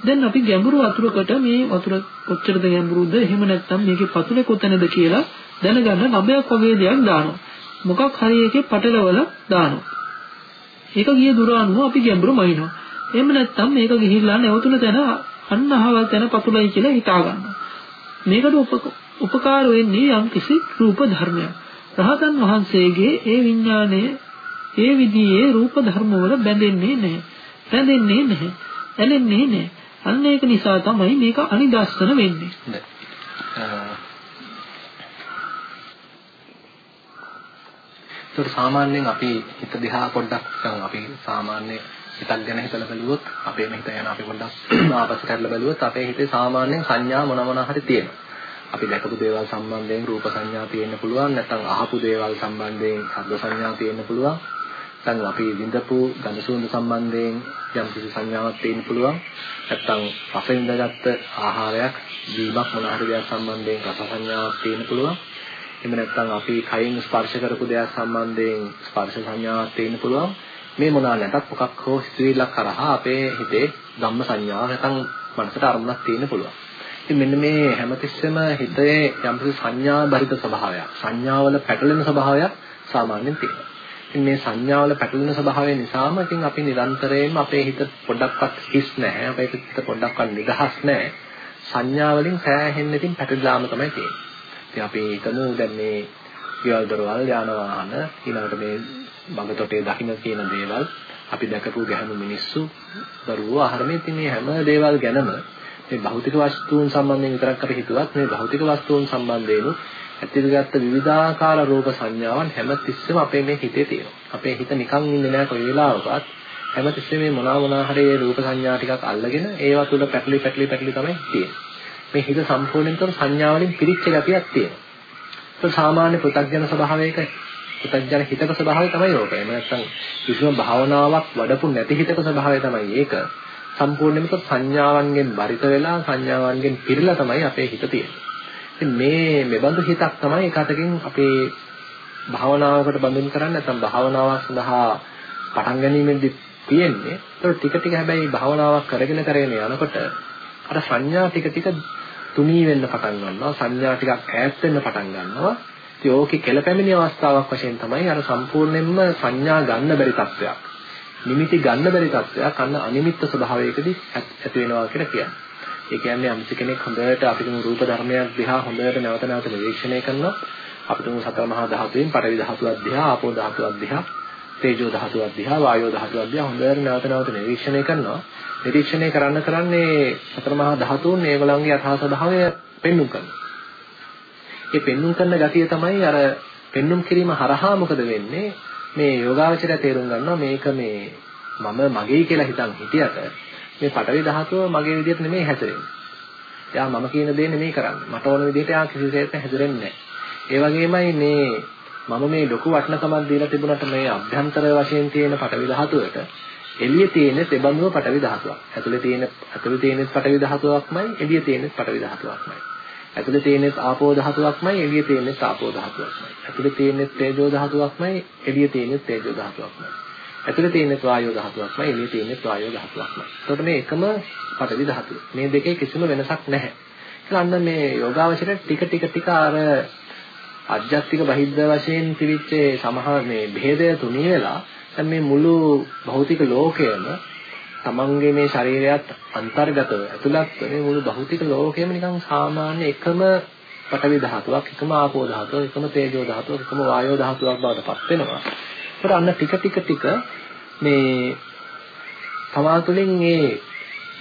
Speaker 2: දැන් අපි ගැඹුරු වතුරකට මේ වතුර කොච්චරද ගැඹුරුද එහෙම නැත්නම් මේකේ පතුලේ කොතැනද කියලා දැනගන්න නබයක් වගේ දෙයක් දානවා. මොකක් හරි එකේ පටලවල දානවා. ඒක ගිය දුර අනුව අපි ගැඹුරු මනිනවා. එහෙම නැත්නම් මේක ගිහිල්ලා නැවතුන තැන අන්න අහවල් තැන පතුලයි කියලා හිතා ගන්නවා. මේකට උපකාර වෙන්නේ යම්කිසි රූප ධර්මයක්. රහතන් වහන්සේගේ ඒ විඥානය ඒ විදිහේ රූප ධර්ම වල බැඳෙන්නේ නැහැ. බැඳෙන්නේ නැහැ. ඇලෙන්නේ නැහැ. අන්න ඒක නිසා තමයි මේක අනිදස්සන වෙන්නේ.
Speaker 1: ඒතර සාමාන්‍යයෙන් අපි හිත දිහා පොඩ්ඩක් අපි සාමාන්‍ය හිතක් ගැන හිතලා බැලුවොත් අපේ හිත යන අපි පොඩ්ඩක් ආපස්සට හැරිලා බැලුවොත් අපේ හිතේ සාමාන්‍යයෙන් සංඥා මොන මොන හරි තියෙනවා. අපි දැකපු දේවල් සම්බන්ධයෙන් රූප සංඥා තියෙන්න පුළුවන් නැත්නම් අහපු දේවල් සම්බන්ධයෙන් ශබ්ද සංඥා තියෙන්න පුළුවන්. නැත්නම් අපි විඳපු ගඳ සුවඳ සම්බන්ධයෙන් යම් කිසි සංඥාවක් තියෙන්න පුළුවන්. නැත්නම් රස විඳගත්ත ආහාරයක් දීමක් මොන හරි දෙයක් සම්බන්ධයෙන් රස සංඥාවක් තියෙන්න පුළුවන්. එහෙම නැත්නම් අපි කයින් ස්පර්ශ කරපු දෙයක් සම්බන්ධයෙන් ස්පර්ශ සංඥාවක් තියෙන්න පුළුවන්. මේ මොනවා නැතත් මොකක් හෝ සිතුවිල්ලක් කරහා අපේ හිතේ ධම්ම සංඥාවක් නැත්නම් මනසට අරමුණක් තියෙන්න පුළුවන් ඉතින් මෙන්න මේ හැමතිස්සෙම හිතේ යම්කිසි සංඥා බරිත ස්වභාවයක් සංඥාවල පැටලෙන ස්වභාවයක් සාමාන්‍යයෙන් තියෙනවා. ඉතින් මේ සංඥාවල පැටලෙන ස්වභාවය නිසාම ඉතින් අපි නිරන්තරයෙන්ම අපේ හිත පොඩ්ඩක්වත් හිස් නැහැ. අපේ හිත පොඩ්ඩක්වත් නිදහස් නැහැ. සංඥා වලින් සෑහෙන්න ඉතින් පැටලලාම තමයි තියෙන්නේ. ඉතින් අපි හිතමු දැන් මේ ගෙවල් දරවල් යාන වාහන ඊළඟට මේ බගතොටේ දකින්න තියෙන දේවල් අපි දැකපු ගැහණු මිනිස්සු දරුවෝ ආහාර මේ ඉතින් මේ හැම දේවල් ගැනම මේ භෞතික වස්තුන් සම්බන්ධයෙන් විතරක් අපි හිතුවත් මේ භෞතික වස්තුන් සම්බන්ධයෙන් ඇතිරගත්ත විවිධාකාර රූප සංඥාවන් හැමතිස්සෙම අපේ මේ හිතේ තියෙනවා. අපේ හිත නිකන් ඉන්නේ නැහැ කොයි වෙලාවකවත්. හැමතිස්සෙම මේ මොනවා මොනවා හරි රූප සංඥා ටිකක් අල්ලගෙන ඒවා තුල පැටලි පැටලි පැටලි තමයි තියෙන්නේ. මේ හිත සම්පූර්ණයෙන් තොර සංඥාවලින් පිරිච්ච ගතියක් තියෙනවා. ඒක සාමාන්‍ය පෘථග්ජන ස්වභාවයක පෘථග්ජන හිතක ස්වභාවය තමයි ඕක. එහෙම නැත්නම් කිසිම භාවනාවක් වඩපු නැති හිතක ස්වභාවය තමයි ඒක. සම්පූර්ණයෙන්ම සංඥාවන්ගෙන් බරිත වෙලා සංඥාවන්ගෙන් පිරීලා තමයි අපේ හිත තියෙන්නේ. ඉතින් මේ මෙබඳු හිතක් තමයි එකතකින් අපේ භාවනාවකට බඳින් කරන්නේ නැත්නම් භාවනාවක් සඳහා පටන් ගැනීමෙන්දී තියෙන්නේ. ඒක ටික ටික හැබැයි භාවනාවක් කරගෙන කරගෙන යනකොට අර සංඥා ටික ටික තුනී වෙන්න පටන් ගන්නවා. සංඥා ටිකක් ඈත් වෙන්න පටන් ගන්නවා. ඉතින් ඕකේ කෙලපැමිණි අවස්ථාවක් වශයෙන් තමයි අර සම්පූර්ණයෙන්ම සංඥා ගන්න බැරි තත්වයක්. නිමිති ගන්න බැරි තත්වයක් අන්න අනිමිත්ත ස්වභාවයකදී ඇති වෙනවා කියලා කියන්නේ. ඒ කියන්නේ යම්සි කෙනෙක් හොඳට අපිටම රූප ධර්මයක් දිහා හොඳට නැවත නැවත නිරීක්ෂණය කරනවා. අපිටම සතර මහා ධාතුවෙන් පඨවි ධාතුවක් දිහා, ආපෝ ධාතුවක් දිහා, තේජෝ ධාතුවක් දිහා, වායෝ ධාතුවක් දිහා හොඳට නැවත නැවත නිරීක්ෂණය කරනවා. නිරීක්ෂණය කරන්න කරන්නේ සතර මහා ධාතුන් ඒගොල්ලන්ගේ යථා ස්වභාවය පෙන්눔 කරනවා. ඒ පෙන්눔 කරන ගතිය තමයි අර පෙන්눔 කිරීම හරහා මොකද වෙන්නේ? මේ යෝගාවචරය තේරුම් ගන්නවා මේක මේ මම මගේ කියලා හිතන් හිටියට මේ පටවි ධාතුව මගේ විදිහට නෙමෙයි හැදෙන්නේ. එයා මම කියන දේ නෙමෙයි කරන්නේ. මට ඕන විදිහට එයා කිසිසේත් හැදෙන්නේ නැහැ. ඒ වගේමයි මේ මම මේ ලොකු වටිනකමක් දීලා තිබුණාට මේ අභ්‍යන්තර වශයෙන් තියෙන පටවි ධාතුවට එළියේ තියෙන තෙබඳුව පටවි ධාතුවක්. ඇතුලේ තියෙන ඇතුලේ තියෙන පටවි ධාතුවක්මයි එළියේ තියෙන පටවි ධාතුවක්මයි. ඇතුලේ තියෙන ආපෝ ධාතුවක්මයි එළියේ තියෙන ආපෝ ධාතුවක්මයි. ඇතුලේ තියෙන තේජෝ ධාතුවක්මයි එළියේ තියෙන තේජෝ ධාතුවක්මයි. ඇතුලේ තියෙන වායෝ ධාතුවක්මයි එළියේ තියෙන වායෝ ධාතුවක්මයි. එතකොට මේ එකම පටවි ධාතුව. මේ දෙකේ කිසිම වෙනසක් නැහැ. ඒක අන්න මේ යෝගාවචරයට ටික ටික ටික අර අධ්‍යාත්මික බහිද්ද වශයෙන් තිබිච්ච සමහර මේ භේදය තුනී වෙලා දැන් මේ මුළු භෞතික ලෝකයම තමන්ගේ මේ ශරීරයත් අන්තර්ගතව ඇතුළත් මේ මුළු භෞතික ලෝකයම නිකන් සාමාන්‍ය එකම පඨවි ධාතුවක් එකම ආපෝ ධාතුවක් එකම තේජෝ ධාතුවක් එකම වායෝ ධාතුවක් බවට පත් වෙනවා. ඒකට අන්න ටික ටික ටික මේ තමා තුළින් මේ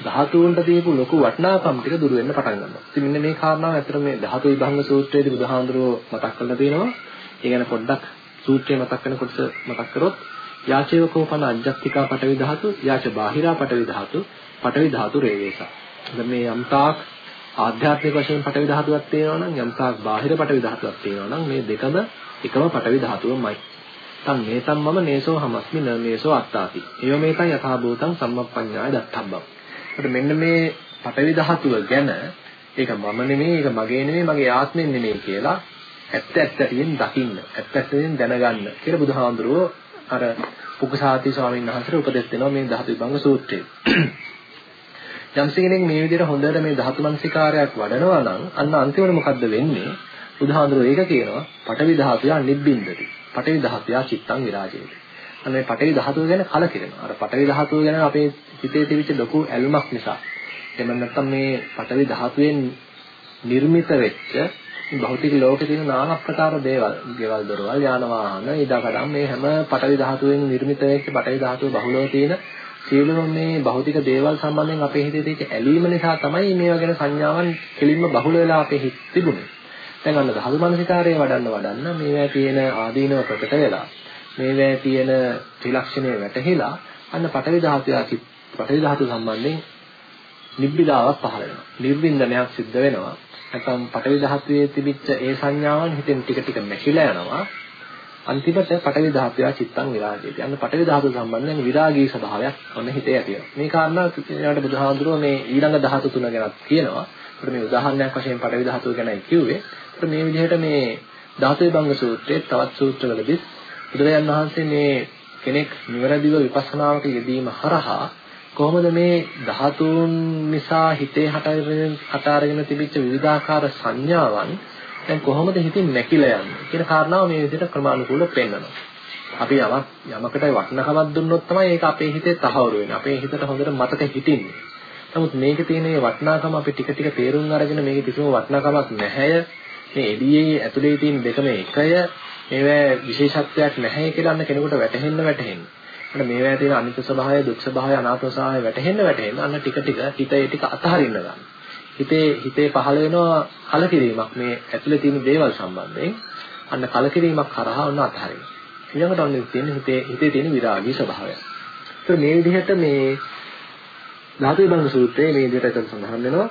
Speaker 1: ධාතුන්ට දීපු ලොකු වටිනාකම් ටික දුර වෙන්න පටන් ගන්නවා. ඉතින් මෙන්න මේ කාරණාව ඇත්තට මේ ධාතු විභංග සූත්‍රයේදී බුදුහාඳුරෝ මතක් කරලා තියෙනවා. ඒ ගැන පොඩ්ඩක් සූත්‍රය මතක් කරන කොටස මතක් කරොත් යාචේවකෝපන අජ්ජත්තිකා පටවි ධාතු යාච බාහිරා පටවි ධාතු පටවි ධාතු රේවේසා. දැන් මේ යම්තාක් ආධ්‍යාත්මික වශයෙන් පටවි ධාතුවක් තියෙනවා නම් යම්තාක් බාහිර පටවි ධාතුවක් තියෙනවා නම් මේ දෙකම එකම පටවි ධාතුවමයි. තම් මේතම් මම නේසෝ හමස්මි න නේසෝ අත්තාති. එයෝ මේතං යථා භූතං සම්මප්පඤ්ඤාය දත්තබ්බම්. ඒකට මෙන්න මේ පටවි ධාතුව ගැන ඒක මම නෙමෙයි ඒක මගේ නෙමෙයි මගේ ආත්මෙන් නෙමෙයි කියලා ඇත්ත ඇත්තටින් දකින්න ඇත්ත ඇත්තටින් දැනගන්න කියලා බුදුහාඳුරෝ අර පුකසාති ස්වාමීන් වහන්සේට උපදෙස් දෙනවා මේ ධාතු විභංග සූත්‍රයේ. යම්ස කෙනෙක් මේ විදිහට හොඳට මේ ධාතු මනසිකාරයක් වඩනවා නම් අන්න අන්තිමට මොකද්ද වෙන්නේ? බුදුහාඳුරෝ ඒක කියනවා පඨවි ධාතුය නිබ්බින්දති. පඨවි ධාතුය චිත්තං විරාජේති. අන්න මේ පඨවි ධාතුව ගැන කලකිරෙනවා. අර පඨවි ධාතුව ගැන අපේ හිතේ තිබිච්ච ලොකු ඇල්මක් නිසා. එහෙම නැත්නම් මේ පඨවි ධාතුවෙන් නිර්මිත වෙච්ච භෞතික ලෝකේ තියෙන নানা ප්‍රකාර දේවල්, ගෙවල් දොරවල්, යාන වාහන, ඉඩකඩම් මේ හැම පටවි ධාතුවෙන් නිර්මිත වෙච්ච පටවි ධාතුව බහුලව තියෙන සියලුම මේ භෞතික දේවල් සම්බන්ධයෙන් අපේ හිතේ තියෙච්ච ඇලීම නිසා තමයි මේවා ගැන සංඥාවන් කෙලින්ම බහුල වෙලා අපේ හිත තිබුණේ. දැන් අන්න ධාතු මනසිකාරයේ වඩන්න වඩන්න මේවා තියෙන ආදීනව ප්‍රකට වෙලා මේවා තියෙන ත්‍රිලක්ෂණය වැටහිලා අන්න පටවි ධාතුව පටවි ධාතු සම්බන්ධයෙන් නිබ්බිදාවක් පහළ වෙනවා. නිර්වින්දනයක් සිද්ධ වෙනවා. නැත්නම් පඨවි ධාතුවේ තිබිච්ච ඒ සංඥාවන් හිතෙන් ටික ටික නැහිලා යනවා. අන්තිමට පඨවි ධාතුව චිත්තං විරාජයති. අන්න පඨවි ධාතුව සම්බන්ධයෙන් විරාගී ස්වභාවයක් ඔන්න හිතේ ඇති වෙනවා. මේ කාරණා ඊළඟට බුදුහාඳුරෝ මේ ඊළඟ ධාතු තුන ගැනත් කියනවා. ඒකට මේ උදාහරණයක් වශයෙන් පඨවි ධාතුව ගැනයි කිව්වේ. ඒකට මේ විදිහට මේ ධාතුවේ භංග සූත්‍රයේ තවත් සූත්‍රවලදී බුදුරජාන් වහන්සේ මේ කෙනෙක් නිවැරදිව විපස්සනාවක යෙදීම හරහා කොහොමද මේ ධාතුන් නිසා හිතේ හට අරගෙන තිබිච්ච විවිධාකාර සංඥාවන් දැන් කොහොමද හිතින් නැකිලා යන්නේ කියන කාරණාව මේ විදිහට ක්‍රමානුකූලව පෙන්වනවා. අපි යමක් යමකට වටිනකමක් දුන්නොත් තමයි ඒක අපේ හිතේ තහවුරු වෙන්නේ. අපේ හිතට හොඳට මතක හිටින්නේ. නමුත් මේකේ තියෙන මේ වටිනාකම අපි ටික ටික තේරුම් අරගෙන මේකේ කිසිම වටිනාකමක් නැහැ. මේ එළියේ ඇතුලේ තියෙන දෙකම එකය. මේවා විශේෂත්වයක් නැහැ කියලා අන්න කෙනෙකුට වැටහෙන්න වැටහෙන්න. අන්න මේවා තියෙන අනිත්‍ය ස්වභාවය, දුක් ස්වභාවය, අනාත්ම ස්වභාවය වැටහෙන්න වැටහෙන්න අන්න ටික ටික හිතේ ටික අතහරින්න ගන්න. හිතේ හිතේ පහළ වෙනවා කලකිරීමක් මේ ඇතුලේ තියෙන දේවල් සම්බන්ධයෙන්. අන්න කලකිරීමක් කරහා ඔන්න අතහරින්න. ඊළඟට ඔන්න තියෙන හිතේ හිතේ තියෙන විරාගී ස්වභාවය. ඒත් මේ විදිහට මේ ධාතු විභංග සූත්‍රයේ මේ විදිහට සඳහන් වෙනවා.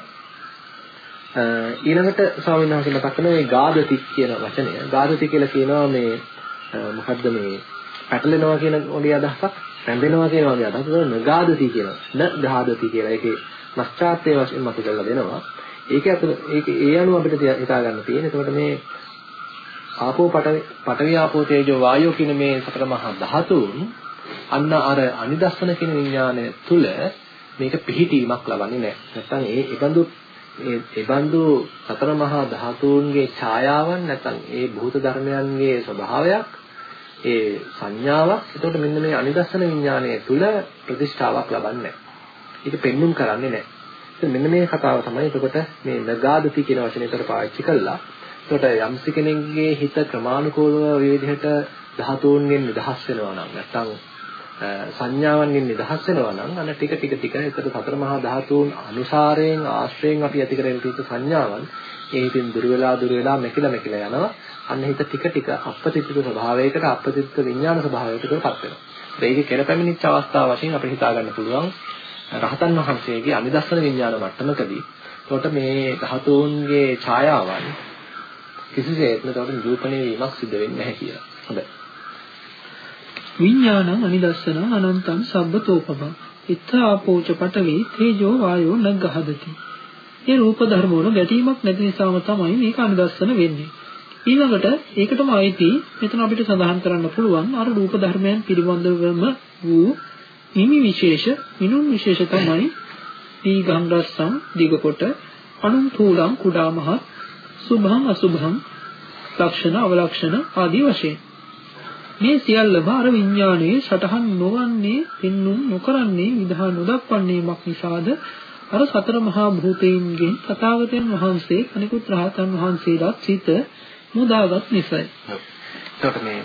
Speaker 1: ඊළඟට ස්වාමීන් වහන්සේ මතක් කරන මේ ගාදති කියන වචනය. ගාදති කියලා කියනවා මේ මොකද්ද මේ පැටලෙනවා කියන ඔලිය අදහසක් රැඳෙනවා කියන වගේ අදහසක් නගාදති කියනවා. න ගාදති කියලා. ඒකේ නැස්චාත්‍ය වශයෙන් මතු කරලා දෙනවා. ඒක අතර ඒක ඒ අනුව අපිට හිතා ගන්න තියෙන. එතකොට මේ ආපෝ පඨවි පඨවි ආපෝ තේජෝ වායෝ කියන මේ සතර මහා ධාතුන් අන්න අර අනිදස්සන කියන විඥානය තුල මේක පිහිටීමක් ලබන්නේ නැහැ. නැත්නම් ඒ ඒබඳු ඒ ඒබඳු සතර මහා ධාතුන්ගේ ඡායාවන් නැත්නම් ඒ භූත ධර්මයන්ගේ ස්වභාවයක් ඒ සංඥාවක් එතකොට මෙන්න මේ අනිදස්සන විඥානය තුල ප්‍රතිෂ්ඨාවක් ලබන්නේ ඒක පෙන්눔 කරන්නේ නැහැ. ඉතින් මෙන්න මේ කතාව තමයි එතකොට මේ නගාදති කියන වචනේතර පාවිච්චි කළා. එතකොට යම්සි කෙනෙක්ගේ හිත ක්‍රමානුකූලව මේ විදිහට ධාතුන්ගෙන් නිදහස් වෙනවා නම් නැත්නම් සංඥාවන්ගෙන් නිදහස් වෙනවා නම් අන්න ටික ටික ටික එතකොට සතර මහා ධාතුන් අනුසාරයෙන් ආශ්‍රයෙන් අපි ඇති කරගෙන තියෙන සංඥාවන් ඒ හිතින් දුර වෙලා දුර වෙලා මෙකිලා මෙකිලා යනවා අන්න හිත ටික ටික අපපතිත්ත ස්වභාවයකට අපපතිත්ත විඥාන ස්වභාවයකට පත් වෙනවා. ඒකේ කෙරපැමිණිච්ච අවස්ථාව වශයෙන් අපිට හිතා ගන්න පුළුවන් රහතන් වහන්සේගේ අනිදස්සන විඥාන මට්ටමකදී එතකොට මේ ධාතුන්ගේ ඡායාවන් කිසිසේත්ම එතකොට නිරූපණය වීමක් සිදු වෙන්නේ නැහැ කියලා. හොඳයි.
Speaker 2: විඥානං අනිදස්සන අනන්තං සබ්බතෝපම ඉත්ත ආපෝච පඨවි තේජෝ වායෝ නග්ගහදති. මේ රූප ධර්ම වල ගැටීමක් නැති නිසාම තමයි මේක අනිදස්සන වෙන්නේ. ඊළඟට ඒකටම අයිති මෙතන අපිට සඳහන් කරන්න පුළුවන් අර රූප ධර්මයන් පිළිබඳවම වූ හිමි විශේෂ මිනුම් විශේෂ තමයි දීගම් රස්සම් දිගකොට අනුම් තූලම් කුඩා මහත් සුභං අසුභං ලක්ෂණ අවලක්ෂණ ආදී වශයෙන්. මේ සියල්ලම අර විඥානයේ සටහන් නොවන්නේ පින්නුම් නොකරන්නේ විධා නොදක්වන්නේ මක් නිසාද? අර සතර මහා භූතයින්ගෙන් තථාගතයන් වහන්සේ අනිකුත් රහතන් වහන්සේලාත් සිත මුදාගත් නිසායි.
Speaker 1: එතකොට මේ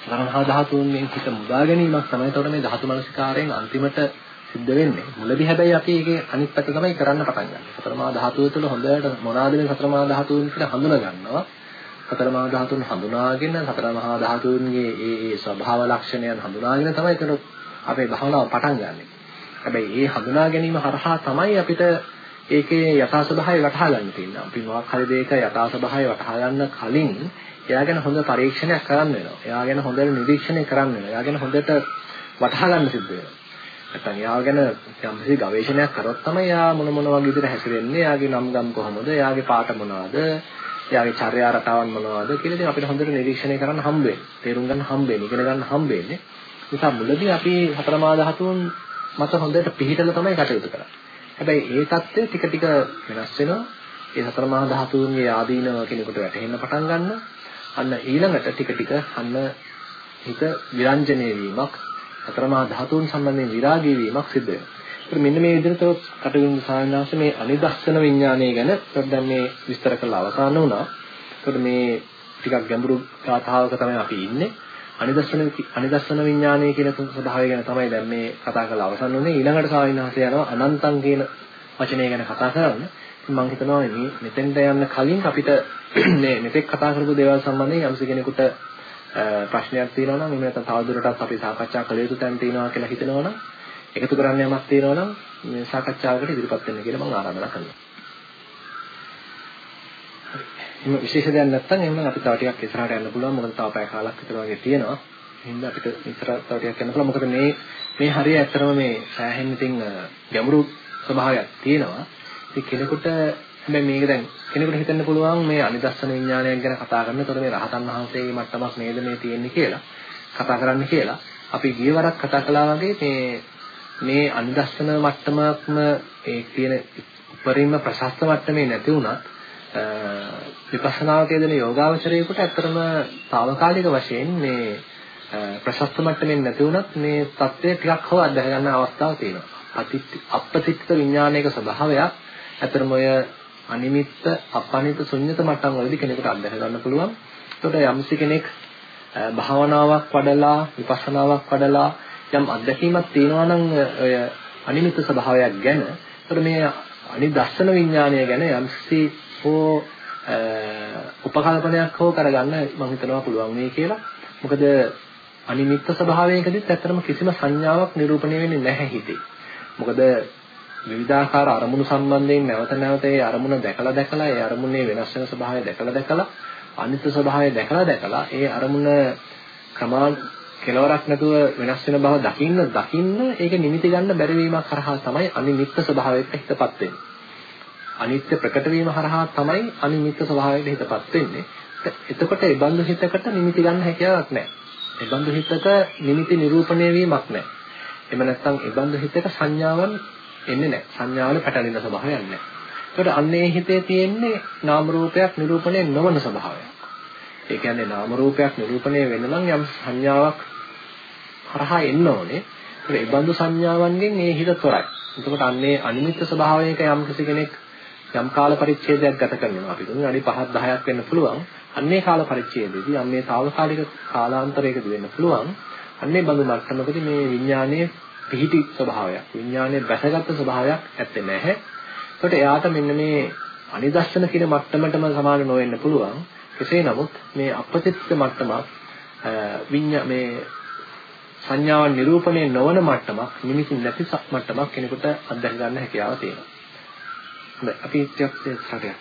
Speaker 1: සතරමහා ධාතුන්ගෙන් හිත මුදා ගැනීමක් තමයි එතකොට මේ ධාතු මනසිකාරයෙන් අන්තිමට සිද්ධ වෙන්නේ. මුලදී හැබැයි අපි ඒකේ අනිත් පැත්ත තමයි කරන්න පටන් ගන්න. සතරමහා ධාතුව තුළ හොඳට මොනවාද මේ සතරමහා ධාතුන් කියලා හඳුනා ගන්නවා. සතරමහා ධාතුන් හඳුනාගෙන සතරමහා ධාතුන්ගේ ඒ ඒ ස්වභාව ලක්ෂණයන් හඳුනාගෙන තමයි එතන අපේ භාවනාව පටන් ගන්නෙ. හැබැයි ඒ හඳුනා ගැනීම හරහා තමයි අපිට ඒකේ යථා ස්වභාවය වටහා ගන්න තියෙනවා. අපි මොකක් හරි දෙයක යථා ස්වභාවය වටහා ගන්න කලින් එයා ගැන හොඳ පරීක්ෂණයක් කරන්න වෙනවා. එයා ගැන හොඳට නිරීක්ෂණය කරන්න වෙනවා. එයා ගැන හොඳට වටහා ගන්න සිද්ධ වෙනවා. නැත්නම් එයා ගැන යම්කිසි ගවේෂණයක් කරොත් තමයි එයා මොන මොන වගේ විදිහට හැසිරෙන්නේ, එයාගේ නම් ගම් කොහොමද, එයාගේ පාට මොනවාද, එයාගේ චර්යා රටාවන් මොනවාද කියලා ඉතින් අපිට හොඳට නිරීක්ෂණය කරන්න හම්බ වෙන්නේ. තේරුම් ගන්න හම්බ වෙන්නේ, ඉගෙන ගන්න හම්බ වෙන්නේ. නිසා මුලදී අපි හතරමා ධාතුන් මත හොඳට පිළිහිටලා තමයි කටයුතු කරන්නේ. හැබැයි ඒ தත්ත්වය ටික ටික වෙනස් වෙනවා. ඒ සතර මහා ධාතුන්ගේ ආදීනව කෙනෙකුට වැටහෙන්න පටන් ගන්නවා. අන්න ඊළඟට ටික ටික අන්න හිත විරංජනේ වීමක් සතර මහා ධාතුන් සම්බන්ධයෙන් විරාගී වීමක් සිද්ධ වෙනවා. ඒත් මෙන්න මේ විදිහට කටයුතු සාමාන්‍යයෙන් මේ අනිදස්සන විඥානය ගැන දැන් මේ විස්තර කරලා අවසන් වුණා. ඒකට මේ ටිකක් ගැඹුරු කතාවක තමයි අපි ඉන්නේ. අනිදස්සන අනිදස්සන විඥානය කියන ස්වභාවය ගැන තමයි දැන් මේ කතා කරලා අවසන් වුනේ ඊළඟට සාවිනාහසේ යනවා අනන්තං කියන වචනය ගැන කතා කරන්න මම හිතනවා මේ මෙතෙන්ට යන්න කලින් අපිට මේ මෙතෙක් කතා කරපු දේවල් සම්බන්ධයෙන් යම්සි කෙනෙකුට ප්‍රශ්නයක් තියෙනවා නම් එහෙම නැත්නම් තවදුරටත් අපි සාකච්ඡා කළ යුතු තැන් තියෙනවා කියලා හිතනවා නම් එකතු කරන්න යමක් තියෙනවා නම් මේ සාකච්ඡාවකට ඉදිරිපත් වෙන්න කියලා මම ආරාධනා කරනවා. එහෙම විශේෂ දෙයක් නැත්නම් එහෙනම් අපි තව ටිකක් ඉස්සරහට යන්න පුළුවන් මොකද තව පැය කාලක් විතර වගේ තියෙනවා. එහෙනම් අපිට ඉස්සරහට තව ටිකක් යන්න පුළුවන් මොකද මේ මේ හරිය ඇත්තටම මේ සෑහෙන ඉතින් ගැඹුරු ස්වභාවයක් තියෙනවා. ඉතින් කෙනෙකුට හැබැයි මේක දැන් කෙනෙකුට හිතන්න පුළුවන් මේ අනිදස්සන විඥානයක් ගැන කතා කරනකොට මේ රහතන් වහන්සේගේ මට්ටමක් නේද මේ තියෙන්නේ කියලා කතා කරන්න කියලා. අපි ගිය වරක් කතා කළා වගේ මේ මේ අනිදස්සන මට්ටමක්ම ඒ තියෙන උපරිම ප්‍රශස්ත මට්ටමේ නැති වුණත් විපස්සනාවට යෙදෙන යෝගාවචරයේකට ඇත්තටම తాවකාලික වශයෙන් මේ ප්‍රශස්ත මට්ටමින් නැති වුණත් මේ தත්ත්වය ටිකක් හො අත්දැක ගන්න අවස්ථාවක් තියෙනවා. අතිත් අපතිත්ත විඥානයක ස්වභාවයක් ඇත්තටම ඔය අනිමිත්ත අපනිත ශුන්්‍යත මට්ටම් වලදී කෙනෙකුට අත්දැක ගන්න පුළුවන්. එතකොට යම්සි කෙනෙක් භාවනාවක් වඩලා විපස්සනාවක් වඩලා යම් අත්දැකීමක් තියෙනවා නම් ඔය අනිමිත්ත ස්වභාවයක් ගැන එතකොට මේ අනිදස්සන විඥානය ගැන යම්සි හෝ උපකල්පනයක් හෝ කරගන්න මම හිතනවා පුළුවන් මේ කියලා. මොකද අනිමිත්ත ස්වභාවයකදීත් ඇත්තටම කිසිම සංඥාවක් නිරූපණය වෙන්නේ නැහැ හිතේ. මොකද විවිධාකාර අරමුණු සම්බන්ධයෙන් නැවත නැවත ඒ අරමුණ දැකලා දැකලා ඒ අරමුණේ වෙනස් වෙන ස්වභාවය දැකලා දැකලා අනිත්‍ය ස්වභාවය දැකලා දැකලා ඒ අරමුණ ක්‍රමාන් කෙලවරක් නැතුව වෙනස් වෙන බව දකින්න දකින්න ඒක නිමිති ගන්න බැරි වීමක් කරහා තමයි අනිමිත්ත ස්වභාවයට හිතපත් වෙන්නේ. අනිත්‍ය ප්‍රකට වීම හරහා තමයි අනිමිත්‍ය ස්වභාවයට හිතපත් වෙන්නේ. එතකොට ඒ බඳු හිතකට නිමිති ගන්න හැකියාවක් නැහැ. ඒ බඳු හිතක නිමිති නිරූපණය වීමක් නැහැ. එහෙම නැත්නම් ඒ බඳු හිතක සංඥාවන් එන්නේ නැහැ. සංඥාවල පැටලෙන ස්වභාවයක් නැහැ. ඒකට අන්නේ හිතේ තියෙන්නේ නාම රූපයක් නිරූපණය නොවන ස්වභාවයක්. ඒ කියන්නේ නාම රූපයක් නිරූපණය වෙන්න නම් යම් සංඥාවක් හරහා එන්න ඕනේ. ඒ බඳු සංඥාවන්ගෙන් මේ හිත තොරයි. එතකොට අන්නේ අනිමිත්ත ස්වභාවයක යම් කෙනෙක් යම් කාල පරිච්ඡේදයක් ගත කරනවා. අපි තුන් අඩි 5ක් 10ක් වෙන්න පුළුවන්. අන්නේ කාල පරිච්ඡේදයේදී අන්නේ తాවකාලික කාලාන්තරයකදී වෙන්න පුළුවන්. අන්නේ බඳු මට්ටමකදී මේ විඥානයේ පිහිටි ස්වභාවයක් විඥානයේ බැසගත් ස්වභාවයක් ඇත්තේ නැහැ. ඒකට එයාට මෙන්න මේ අනිදර්ශන කියන මට්ටමටම සමාන නොවෙන්න පුළුවන්. කෙසේ නමුත් මේ අපතිත්ත මට්ටමක් විඤ්ඤා මේ සංඥාවන් නිරූපණය නොවන මට්ටමක් නිමිති නැති මට්ටමක් කෙනෙකුට අත්දැක ගන්න හැකියාව තියෙනවා. හොඳයි අපි ටිකක් සරයක්.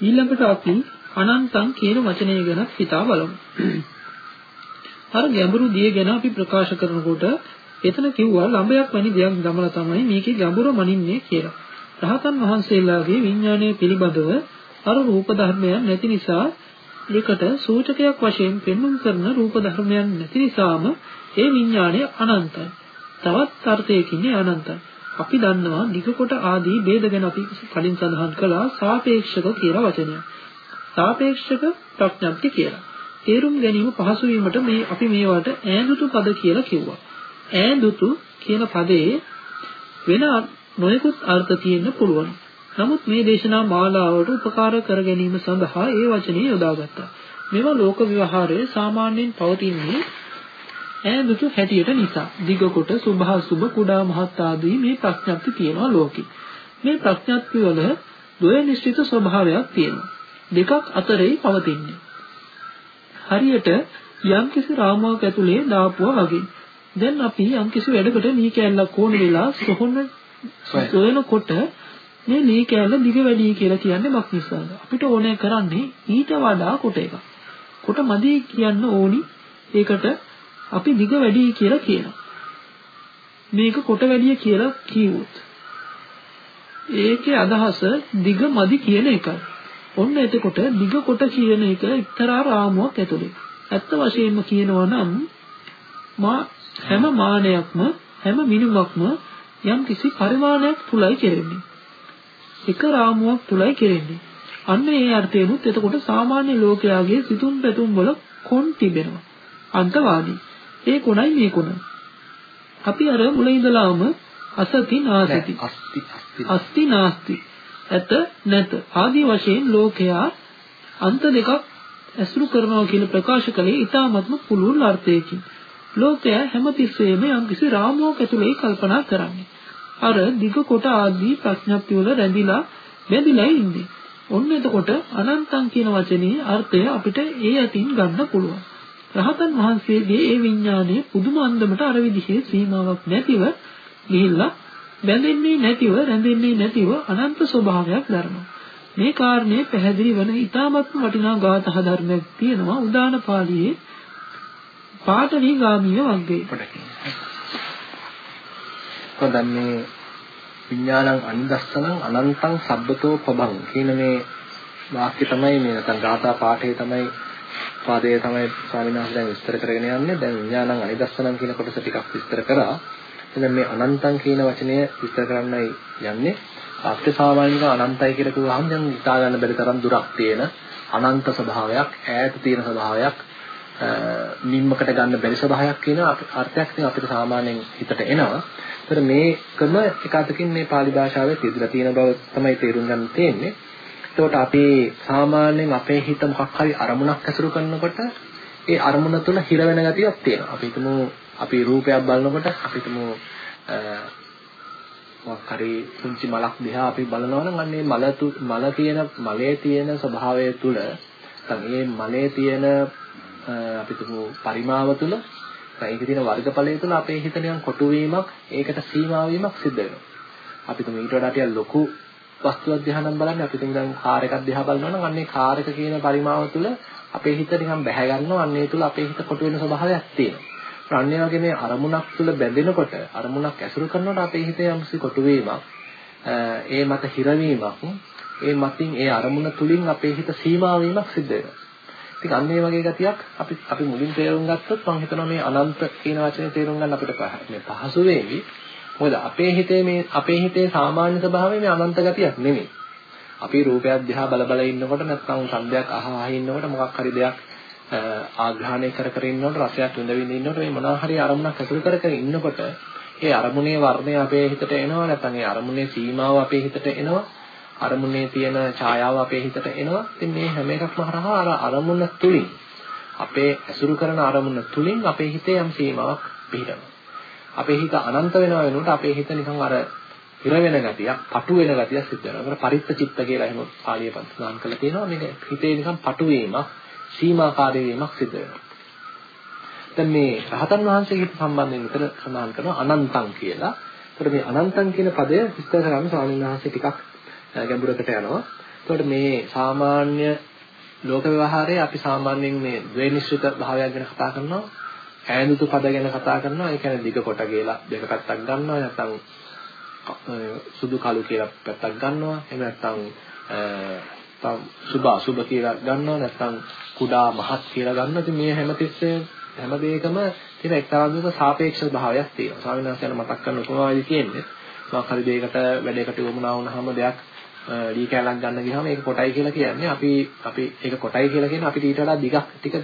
Speaker 2: ඊළඟට අපි අනන්තං කියන වචනය ගැන හිතා බලමු. අර ගැඹුරු දිය ගැන අපි ප්‍රකාශ කරනකොට එතන කිව්වා ළඹයක් වැනි දෙයක් දමලා තමයි මේකේ ගැඹුර මනින්නේ කියලා. රහතන් වහන්සේලාගේ විඥානය පිළිබඳව අර රූප ධර්මයන් නැති නිසා ඒකට සූචකයක් වශයෙන් පෙන්වුම් කරන රූප ධර්මයන් නැති නිසාම ඒ විඥානය අනන්තයි. තවත් අර්ථයකින් අනන්තයි. අපි දන්නවා නික කොට ආදී ભેද ගැන අපි කලින් සඳහන් කළා සාපේක්ෂක කියලා වචනය. සාපේක්ෂක ප්‍රඥප්ති කියලා. තේරුම් ගැනීම පහසු වීමට මේ අපි මේවට ඈඳුතු පද කියලා කිව්වා. ඈඳුතු කියන පදේ වෙන නොයෙකුත් අර්ථ තියෙන්න පුළුවන්. නමුත් මේ දේශනා මාලාවට උපකාර කර ගැනීම සඳහා ඒ වචනේ යොදාගත්තා. මේවා ලෝක විවහාරයේ සාමාන්‍යයෙන් පවතින්නේ ඈඳුතු හැටියට නිසා. දිග කොට සුභා සුභ කුඩා මහත් ආදී මේ ප්‍රඥප්ති තියෙනවා ලෝකෙ. මේ ප්‍රඥප්ති වල ද්වය නිශ්චිත ස්වභාවයක් තියෙනවා. දෙකක් අතරේ පවතින්නේ. හරියට යම්කිසි රාමුවක් ඇතුලේ දාපුවා වගේ. දැන් අපි යම්කිසි වැඩකට නී කැල්ලක් ඕන වෙලා සොහොන සොයනකොට මේ ලී කෑල්ල දිග වැඩි කියලා කියන්නේ මක් නිසාද? අපිට ඕනේ කරන්නේ ඊට වඩා කොට එකක්. කොට මදි කියන්න ඕනි. ඒකට අපි දිග වැඩි කියලා කියනවා. මේක කොට වැඩි කියලා කිව්වොත් ඒකේ අදහස දිග මදි කියන එකයි. ඔන්න එතකොට දිග කොට කියන එක එක්තරා රාමුවක් ඇතුලේ. ඇත්ත වශයෙන්ම කියනවා නම් මා හැම මානයක්ම හැම මිනුමක්ම යම් කිසි පරිමාණයක් තුලයි කෙරෙන්නේ. එක රාමුවක් තුලයි කෙරෙන්නේ. අන්න ඒ අර්ථයෙන්ුත් එතකොට සාමාන්‍ය ලෝකයාගේ සිතුම් පැතුම් වල කොන් තිබෙනවා. අන්තවාදී. ඒ කොනයි මේ කොන. අපි අර මුල ඉඳලාම අසති නාසති
Speaker 1: අස්ති
Speaker 2: අස්ති නාස්ති ඇත නැත ආදී වශයෙන් ලෝකයා අන්ත දෙකක් ඇසුරු කරනවා කියන ප්‍රකාශ කළේ ඊ타ත්ම පුළුල් අර්ථයකින්. ලෝකයා හැමතිස්සෙම යම්කිසි රාමුවක් ඇතුලේ කල්පනා කරන්නේ. අර දිග කොට ආදී ප්‍රඥප්ති වල රැඳිලා බැඳිලා ඉන්නේ. ඔන්න එතකොට අනන්තං කියන වචනේ අර්ථය අපිට ඒ අතින් ගන්න පුළුවන්. රහතන් වහන්සේගේ ඒ විඥානයේ පුදුම අන්දමට අර විදිහේ සීමාවක් නැතිව ගිහිල්ලා බැඳෙන්නේ නැතිව රැඳෙන්නේ නැතිව අනන්ත ස්වභාවයක් දරනවා. මේ කාරණේ පැහැදිලි වන ඊ타මත්ම වටිනා ගාථා ධර්මයක් තියෙනවා උදාන පාළියේ පාඨවි ගාමීය වර්ගයේ.
Speaker 1: දැන් මේ විඥානං අනිදස්සනං අනන්තං සබ්බතෝ පබං කියන මේ වාක්‍ය තමයි මේ නැත්නම් ගාථා පාඨය තමයි පාදයේ තමයි ස්වාමීන් වහන්සේ දැන් විස්තර කරගෙන යන්නේ. දැන් විඥානං අනිදස්සනං කියන කොටස ටිකක් විස්තර කරා. දැන් මේ අනන්තං කියන වචනය විස්තර කරන්නයි යන්නේ. අපිට සාමාන්‍යයෙන් අනන්තයි කියලා කිව්වහම දැන් හිතා ගන්න බැරි තරම් දුරක් තියෙන අනන්ත ස්වභාවයක්, ඈත තියෙන ස්වභාවයක්, නිම්මකට ගන්න බැරි ස්වභාවයක් කියන අර්ථයක් ඉතින් අපිට සාමාන්‍යයෙන් හිතට එනවා. ඒතර මේකම එක අතකින් මේ pāli භාෂාවේ තියදලා තියෙන බව තමයි තේරුම් ගන්න තියෙන්නේ. එතකොට අපි සාමාන්‍යයෙන් අපේ හිත මොකක් හරි අරමුණක් ඇසුරු කරනකොට ඒ අරමුණ තුළ හිර වෙන ගතියක් තියෙනවා. අපි හිතමු අපි රූපයක් බලනකොට අපි හිතමු මොකක් හරි පුංචි මලක් දිහා අපි බලනවා නම් අන්නේ මල මල තියෙන මලේ තියෙන ස්වභාවය තුළ නැත්නම් මේ මලේ තියෙන අපි හිතමු පරිමාව තුළ ඒකේ තියෙන වර්ගඵලය තුළ අපේ හිත නිකන් කොටු වීමක් ඒකට සීමා වීමක් සිද්ධ වෙනවා. අපි තුමු ඊට වඩා ටිකක් ලොකු වස්තුවක් දිහා නම් බලන්නේ අපි තුමු දැන් කාර් එකක් දිහා බලනවා නම් අන්නේ කාර් එක කියන පරිමාව තුළ අපේ හිත නිකන් බැහැ ගන්නවා අන්නේ තුළ අපේ හිත කොටු වෙන ස්වභාවයක් තියෙනවා. අන්නේ වගේ මේ අරමුණක් තුළ බැඳෙනකොට අරමුණක් ඇසුරු කරනකොට අපේ හිතේ යම්සි කොටු වීමක් ඒ මත හිරවීමක් ඒ මතින් ඒ අරමුණ තුලින් අපේ හිත සීමා වීමක් සිද්ධ වෙනවා. ඉතින් අන්න ඒ වගේ ගතියක් අපි අපි මුලින් තේරුම් ගත්තොත් මම හිතනවා මේ අනන්ත කියන වචනේ තේරුම් ගන්න අපිට මේ පහසු වෙවි. මොකද අපේ හිතේ මේ අපේ හිතේ සාමාන්‍ය ස්වභාවය මේ අනන්ත ගතියක් නෙමෙයි. අපි රූපයක් දිහා බල බල ඉන්නකොට නැත්නම් සම්දයක් අහ අහ ඉන්නකොට මොකක් හරි දෙයක් ආග්‍රහණය කර කර ඉන්නකොට රසයක් විඳ විඳ ඉන්නකොට මේ මොනවා හරි අරමුණක් ඇතුල් කර කර ඉන්නකොට ඒ අරමුණේ වර්ණය අපේ හිතට එනවා නැත්නම් ඒ අරමුණේ සීමාව අපේ හිතට එනවා අරමුණේ තියෙන ඡායාව අපේ හිතට එනවා. ඉතින් මේ හැම එකක්ම හරහා අර අරමුණ තුලින් අපේ ඇසුරු කරන අරමුණ තුලින් අපේ හිතේ යම් සීමාවක් පිහිටනවා. අපේ හිත අනන්ත වෙනවා වෙනකොට අපේ හිත නිකන් අර ඉර වෙන ගතියක්, පටු වෙන ගතියක් සිද්ධ වෙනවා. ඒකට පරිත්ත චිත්ත කියලා එහෙම පාළිය පන්සලන් කරලා තියෙනවා. මේක හිතේ නිකන් පටු වීමක්, සීමාකාරී වීමක් සිද්ධ වෙනවා. දැන් මේ රහතන් වහන්සේගේ සම්බන්ධයෙන් විතර සඳහන් කරනවා අනන්තං කියලා. ඒතකොට මේ අනන්තං කියන පදය විස්තර කරන්න ස්වාමීන් වහන්සේ ටිකක් ගැඹුරකට යනවා. ඒතකොට මේ සාමාන්‍ය ලෝක ව්‍යවහාරයේ අපි සාමාන්‍යයෙන් මේ ද්වේනිශ්චිත භාවයක් ගැන කතා කරනවා. ඈඳුතු පද ගැන කතා කරනවා. ඒ කියන්නේ දිග කොට කියලා දෙක පැත්තක් ගන්නවා. නැත්නම් සුදු කළු කියලා පැත්තක් ගන්නවා. එහෙම නැත්නම් සුභ අසුභ කියලා ගන්නවා. නැත්නම් කුඩා මහත් කියලා ගන්නවා. ඉතින් මේ හැමතිස්සෙම හැම දෙයකම තියෙන එක්තරා දුක සාපේක්ෂ භාවයක් තියෙනවා. ස්වාමීන් වහන්සේ මතක් කරන උපමාවයි කියන්නේ. මොකක් හරි දෙයකට වැඩයකට යොමුනා වුණාම දෙයක් ඩී කැලක් ගන්න ගියාම ඒක කොටයි කියලා කියන්නේ අපි අපි ඒක කොටයි කියලා කියන්නේ අපිට ඊට වඩා දිගක් ටික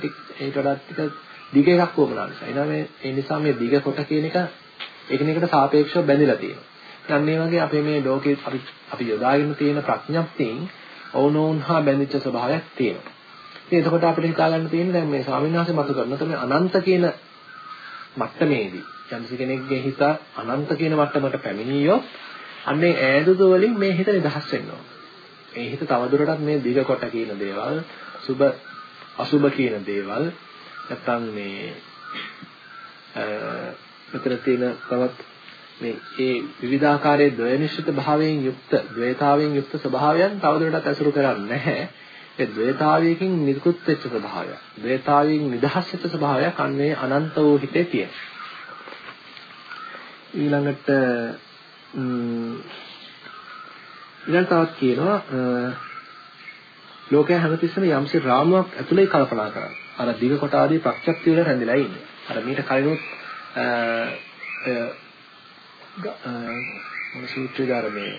Speaker 1: ඊට වඩා ටික දිග එකක් වුණා නිසා. එනවා මේ ඒ නිසා මේ දිග කොට කියන එක එකිනෙකට සාපේක්ෂව බැඳිලා තියෙනවා. දැන් මේ වගේ අපේ මේ ලෝකේ අපි අපි යොදාගෙන තියෙන ප්‍රඥප්තියෙන් ඕනෝන් හා බැඳිච්ච ස්වභාවයක් තියෙනවා. ඉතින් එතකොට අපිට හිතා ගන්න තියෙන්නේ දැන් මේ ස්වාමීන් වහන්සේ මතු කරන තමයි අනන්ත කියන මට්ටමේදී යම්සි කෙනෙක්ගේ හිත අනන්ත කියන මට්ටමට පැමිණියොත් අන්නේ ඈදුතු වලින් මේ හිත නිදහස් වෙන්න ඕන. මේ හිත තවදුරටත් මේ දිග කොට කියන දේවල්, සුබ අසුබ කියන දේවල් නැත්තම් මේ අ මෙතන තියෙන තවත් මේ ඒ විවිධාකාරයේ ද්වයනිශ්චිත භාවයෙන් යුක්ත ද්වේතාවයෙන් යුක්ත ස්වභාවයන් තවදුරටත් ඇසුරු කරන්නේ නැහැ. ඒ ද්වේතාවයකින් නිකුත් වෙච්ච ස්වභාවය. ද්වේතාවයෙන් නිදහස් වෙච්ච ස්වභාවයක් අන්නේ අනන්ත වූ හිතේ තියෙන. ඊළඟට ඊළඟ තවත් කියනවා ලෝකයා හැමතිස්සෙම යම්සි රාමුවක් ඇතුලේ කල්පනා කරන්නේ. අර දිග කොට ආදී ප්‍රත්‍යක්ෂ වල රැඳිලා ඉන්නේ. අර මීට කලිනුත් මොන සූත්‍රය ධර්මයේ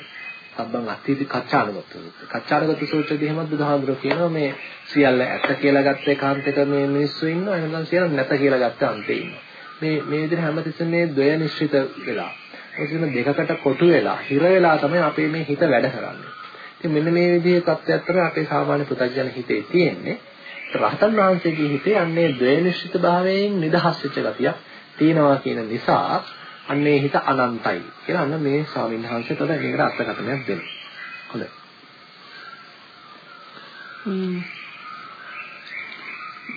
Speaker 1: සබ්බං අත්ථීති කච්චානගත සූත්‍රය. කච්චානගත සූත්‍රයේදී එහෙමත් බුදුහාමුදුරුවෝ කියනවා මේ සියල්ල ඇත්ත කියලා ගත්ත ඒකාන්තක මේ මිනිස්සු ඉන්නවා. එහෙනම් සියල්ල නැත කියලා ගත්ත අන්තේ ඉන්නවා. මේ මේ විදිහට හැමතිස්සෙම මේ ද්වය නිශ්චිත වෙලා. ඒකෙන දෙකකට කොටු වෙලා, හිර වෙලා තමයි අපේ මේ හිත වැඩ කරන්නේ. ඉතින් මෙන්න මේ විදිහේ තත්ත්වයක් තමයි අපේ සාමාන්‍ය පුතග්ජන හිතේ තියෙන්නේ. රහතන් වහන්සේගේ හිතේ අන්නේ ද්වය නිශ්චිත භාවයෙන් නිදහස් වෙච්ච ගතියක් තියෙනවා කියන නිසා අන්නේ හිත අනන්තයි කියලා අන්න මේ ස්වාමීන් වහන්සේ තද ඒකට අර්ථකථනයක් දෙනවා. හොඳයි.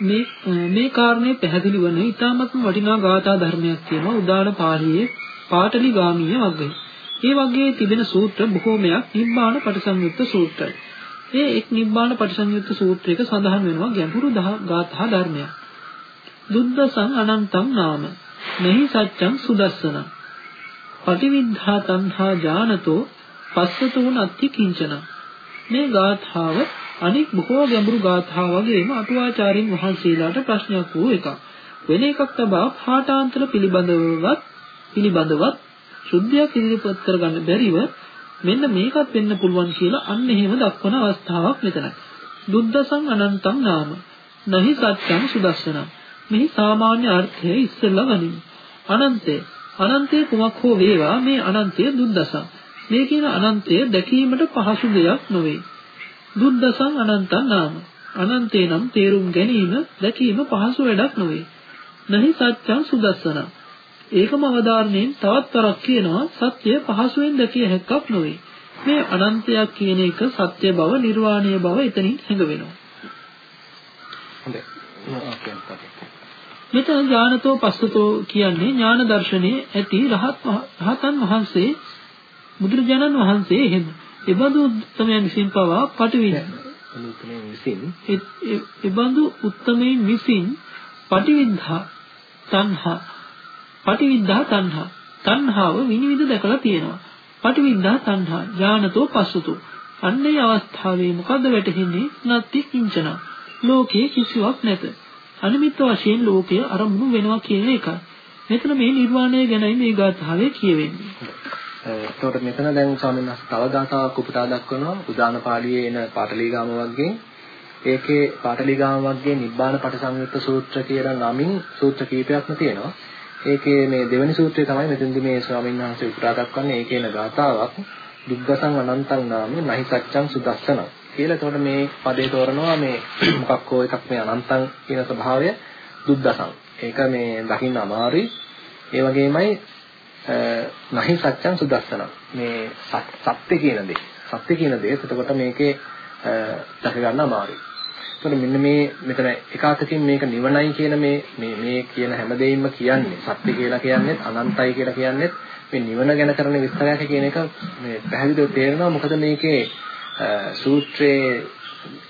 Speaker 2: මේ මේ කාරණේ පැහැදිලි වන ඊ타මත්ම වටිනා ගාථා ධර්මයක් තියෙනවා උදාන පාළියේ පාටලි ගාමීය වග්ගය. ඒ වග්ගයේ තිබෙන සූත්‍ර බොහෝමයක් නිබ්බාන පටිසංයුක්ත සූත්‍රයි. ඒ එක් නිබ්බාන පටිසංයුක්ත සූත්‍රයක සඳහන් වෙනවා ගැඹුරු ගාථා ධර්මයක්. දුද්දසං අනන්තං නාම. මෙහි සත්‍යං සුදස්සන. පටිවිද්ධා තණ්හා ඥානතෝ පස්සතෝ නත්ති කිංචන. මේ ගාථාව අනික් බොහෝ ගැඹුරු ගාථා වගේම අටුවාචාරින් වහන්සේලාට ප්‍රශ්නයක් වූ එකක්. වෙන එකක් තබා පාඨාන්තර පිළිබඳවවත් පිළිබඳවත් සුද්ධියක් ඉදිරිපත් කරගන්න බැරිව මෙන්න මේකත් වෙන්න පුළුවන් කියලා අන්න එහෙම දක්වන අවස්ථාවක් මෙතනයි. දුද්දසං අනන්තං නාම. නහි සත්‍යං සුදස්සනං. මෙහි සාමාන්‍ය අර්ථය ඉස්සෙල්ලා ගනිමු. අනන්තය. අනන්තය කුමක් හෝ වේවා මේ අනන්තය දුද්දසං. මේ කියන අනන්තය දැකීමට පහසු දෙයක් නොවේ. දුද්දසං අනන්තං නාම. අනන්තේ නම් තේරුම් ගැනීම දැකීම පහසු වැඩක් නොවේ. නහි සත්‍යං සුදස්සනං. ඒකම අවධාරණයෙන් තවත් වරක් කියනවා සත්‍ය පහසුවෙන් දැකිය හැක්කක් නොවේ. මේ අනන්තයක් කියන එක සත්‍ය බව, නිර්වාණීය බව එතනින් හැඟවෙනවා.
Speaker 1: හොඳයි.
Speaker 2: මෙතන ඥානතෝ පස්සතෝ කියන්නේ ඥාන දර්ශනයේ ඇති රහත් රහතන් වහන්සේ බුදුරජාණන් වහන්සේ එහෙම. එබඳු උත්තමයන් විසින් පවා පටිවිද එබඳු උත්තමයන් විසින් පටිවිද්ධා තණ්හා පටිවිද්ධා තණ්හා තණ්හාව විනිවිද දැකලා තියෙනවා. පටිවිද්ධා තණ්හා ඥානතෝ පස්සතෝ අන්නේ අවස්ථාවේ මොකද්ද වැටහෙන්නේ? නත්ති කිංචන. ලෝකේ කිසිවක් නැත. අනිමිත්ත වශයෙන් ලෝකය අරමුණු වෙනවා කියන එකයි. මෙතන මේ නිර්වාණය ගැනයි මේ ගාථාවේ කියවෙන්නේ.
Speaker 1: එතකොට මෙතන දැන් ස්වාමීන් වහන්සේ තව ගාථාවක් උපුටා දක්වනවා උදාන පාළියේ එන පාටලීගාම වර්ගයෙන් ඒකේ පාටලීගාම වර්ගයේ නිබ්බාන පටිසංයුක්ත සූත්‍ර කියලා නමින් සූත්‍ර කීපයක්ම තියෙනවා. ඒකේ මේ දෙවෙනි සූත්‍රය තමයි මෙතෙන්දි මේ ස්වාමීන් වහන්සේ උපුටා දක්වන්නේ ඒකේන ගාථාවක් දුක්ගසං අනන්තං නාමේ නහි සත්‍යං සුදස්සන කියලා. එතකොට මේ පදේ තෝරනවා මේ මොකක් හෝ එකක් මේ අනන්තං කියන ස්වභාවය දුක්ගසං. ඒක මේ දකින්න අමාරුයි. ඒ වගේමයි නහි සත්‍යං සුදස්සන. මේ සත්‍ය කියන දේ. සත්‍ය කියන දේ එතකොට මේකේ දැක ගන්න අමාරුයි. ඒතකොට මෙන්න මේ මෙතන එකාතකින් මේක නිවනයි කියන මේ මේ මේ කියන හැමදේම කියන්නේ සත්‍ය කියලා කියන්නේ අනන්තයි කියලා කියන්නේ මේ නිවන ගැන කරන විස්තරයක් කියන එක මේ පැහැදිලිව තේරෙනවා මොකද මේකේ සූත්‍රයේ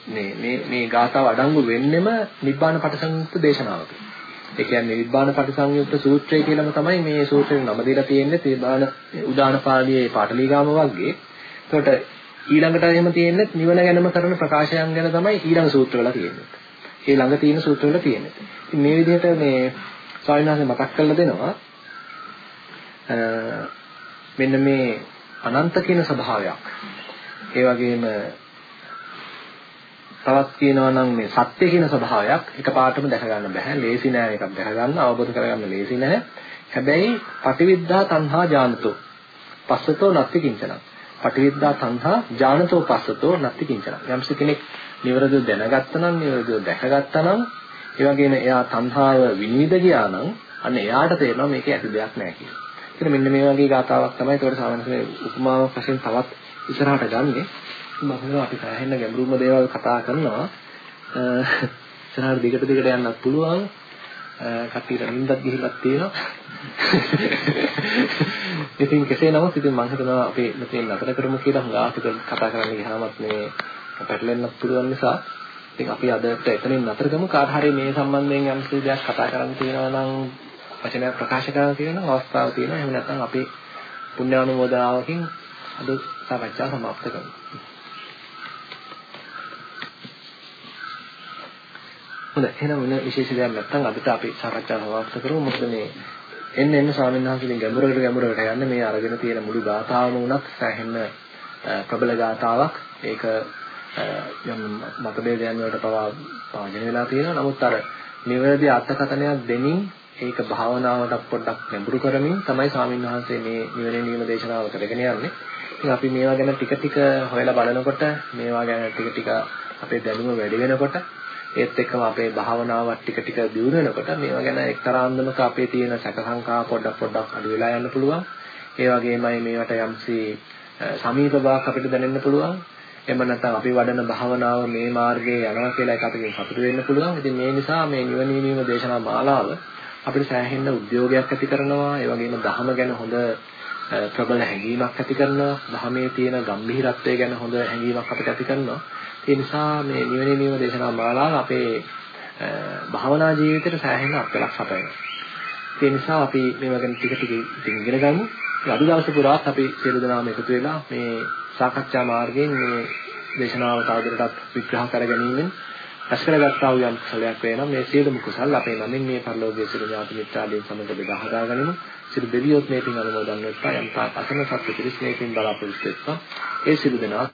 Speaker 1: මේ මේ මේ ගාථාව අඩංගු වෙන්නෙම නිබ්බාන පටිසංයුක්ත දේශනාවක. ඒ කියන්නේ නිබ්බාන පටිසංයුක්ත සූත්‍රය කියලාම තමයි මේ සූත්‍රේ නම දීලා තියෙන්නේ. තේබාන උදාන පාළියේ පාටලීගාම වර්ගයේ. එතකොට ඊළඟට එහෙම තියෙන්නේ නිවන ගැනම කරන ප්‍රකාශයන් ගැන තමයි ඊළඟ සූත්‍රවල තියෙන්නේ. ඒ ළඟ තියෙන සූත්‍රවල තියෙන්නේ. ඉතින් මේ විදිහට මේ ස්වාමීන් වහන්සේ මතක් කරලා දෙනවා මෙන්න මේ අනන්ත කියන ස්වභාවයක්. ඒ වගේම තවත් කියනවා නම් මේ සත්‍ය කියන ස්වභාවයක් එකපාරටම දැක ගන්න බෑ. ලේසි නෑ එකක් දැක ගන්න, අවබෝධ කරගන්න ලේසි නෑ. හැබැයි පටිවිද්දා තණ්හා ජානතෝ පස්සතෝ නත්ති කිංචනං. පටිවිද්දා තණ්හා ජානතෝ පස්සතෝ නත්ති කිංචනං. යම්ස කෙනෙක් නිවරදිව දැනගත්තා නම්, නිවරදිව දැකගත්තා නම්, ඒ වගේම එයා තණ්හාව විනිවිද ගියා නම් අන්න එයාට තේරෙනවා මේකේ ඇති දෙයක් නෑ කියලා. ඉතින් මෙන්න මේ වගේ ගාතාවක් තමයි ඒකට සාමාන්‍යයෙන් උපමාවක් වශයෙන් තවත් ඉස්සරහට ගන්නෙ. මම හිතනවා අපි සෑහෙන ගැඹුරුම දේවල් කතා කරනවා. ඉස්සරහට දිගට දිගට යන්නත් පුළුවන්. කට්ටියට නිින්දත් ගිහිල්ලක් තියෙනවා. ඉතින් කෙසේ නමුත් ඉතින් මම හිතනවා අපි මෙතෙන් නතර කරමු කියලා හුඟාට කතා කරන්න ගියාමත් මේ පැටලෙන්නත් පුළුවන් නිසා. ඉතින් අපි අදට එතනින් නතර කරමු. කාට හරි මේ සම්බන්ධයෙන් යම් කිසි දෙයක් කතා කරන්න තියෙනවා නම් වචනයක් ප්‍රකාශ කරන්න තියෙනවා අවස්ථාවක් තියෙනවා. එහෙම නැත්නම් අපි පුණ්‍යානුමෝදනාවකින් අද සාකච්ඡාව සමාප්ත කරමු. හොඳයි. එහෙනම් වෙන විශේෂ දෙයක් නැත්නම් අදට අපි සාකච්ඡාව සමාප්ත කරමු. මොකද මේ එන්න එන්න ස්වාමීන් වහන්සේගෙන් ගැඹුරකට ගැඹුරකට යන්න මේ අරගෙන තියෙන මුළු ගාථාවම උනත් සෑහෙන ප්‍රබල ගාථාවක් ඒක යම් මතභේදයන් වලට පවා පාජන වෙලා තියෙනවා නමුත් අර නිවැරදි අර්ථකථනයක් දෙමින් ඒක භාවනාවට පොඩ්ඩක් ගැඹුරු කරමින් තමයි ස්වාමීන් වහන්සේ මේ නිවැරදි නියම දේශනාව කරගෙන යන්නේ. ඉතින් අපි මේවා ගැන ටික ටික හොයලා බලනකොට මේවා ගැන ටික ටික අපේ දැනුම වැඩි වෙනකොට ඒත් එක්කම අපේ භාවනාවත් ටික ටික දියුණු වෙනකොට මේවා ගැන එක්තරා අන්දමක අපේ තියෙන සැක සංකා පොඩ්ඩක් පොඩ්ඩක් අඩු වෙලා යන්න පුළුවන්. ඒ වගේමයි මේවට යම්සි සමීප බවක් අපිට දැනෙන්න පුළුවන්. එහෙම නැත්නම් අපි වඩන භාවනාව මේ මාර්ගයේ යනවා කියලා එක අපිට සතුටු වෙන්න පුළුවන්. ඉතින් මේ නිසා මේ නිවනීමේම දේශනා මාලාව අපිට සෑහෙන්න උද්‍යෝගයක් ඇති කරනවා. ඒ වගේම ධහම ගැන හොඳ ප්‍රබල හැඟීමක් ඇති කරනවා. ධහමේ තියෙන ගැඹිරත්වය ගැන හොඳ හැඟීමක් අපිට ඇති කරනවා. ඒ නිසා මේ නිවනේ නියම දේශනා මාලාව අපේ භාවනා ජීවිතයට සෑහෙන අත්ලක් සපයනවා. ඒ නිසා අපි මේවා ගැන ටික ටික ඉගෙන ගමු. අද දවසේ පුරාත් අපි සියලු දෙනාම එකතු වෙලා මේ සාකච්ඡා මාර්ගයෙන් මේ දේශනාව තවදුරටත් විග්‍රහ කර ගැනීමෙන් රැස් කරගත්තා වූ යම් කුසලයක් වෙනවා මේ සියලුම කුසල් අපේ නමින් මේ පරිලෝකයේ සිට ඥාති මිත්‍රාදීන් සමග බෙදා හදා ගනිමු සිට දෙවියොත් මේ පින් අනුමෝදන් වෙත්වා යම් තාක් අසන සත්‍ය පිරිස් මේ පින් බලාපොරොත්තු වෙත්වා ඒ සියලු දෙනා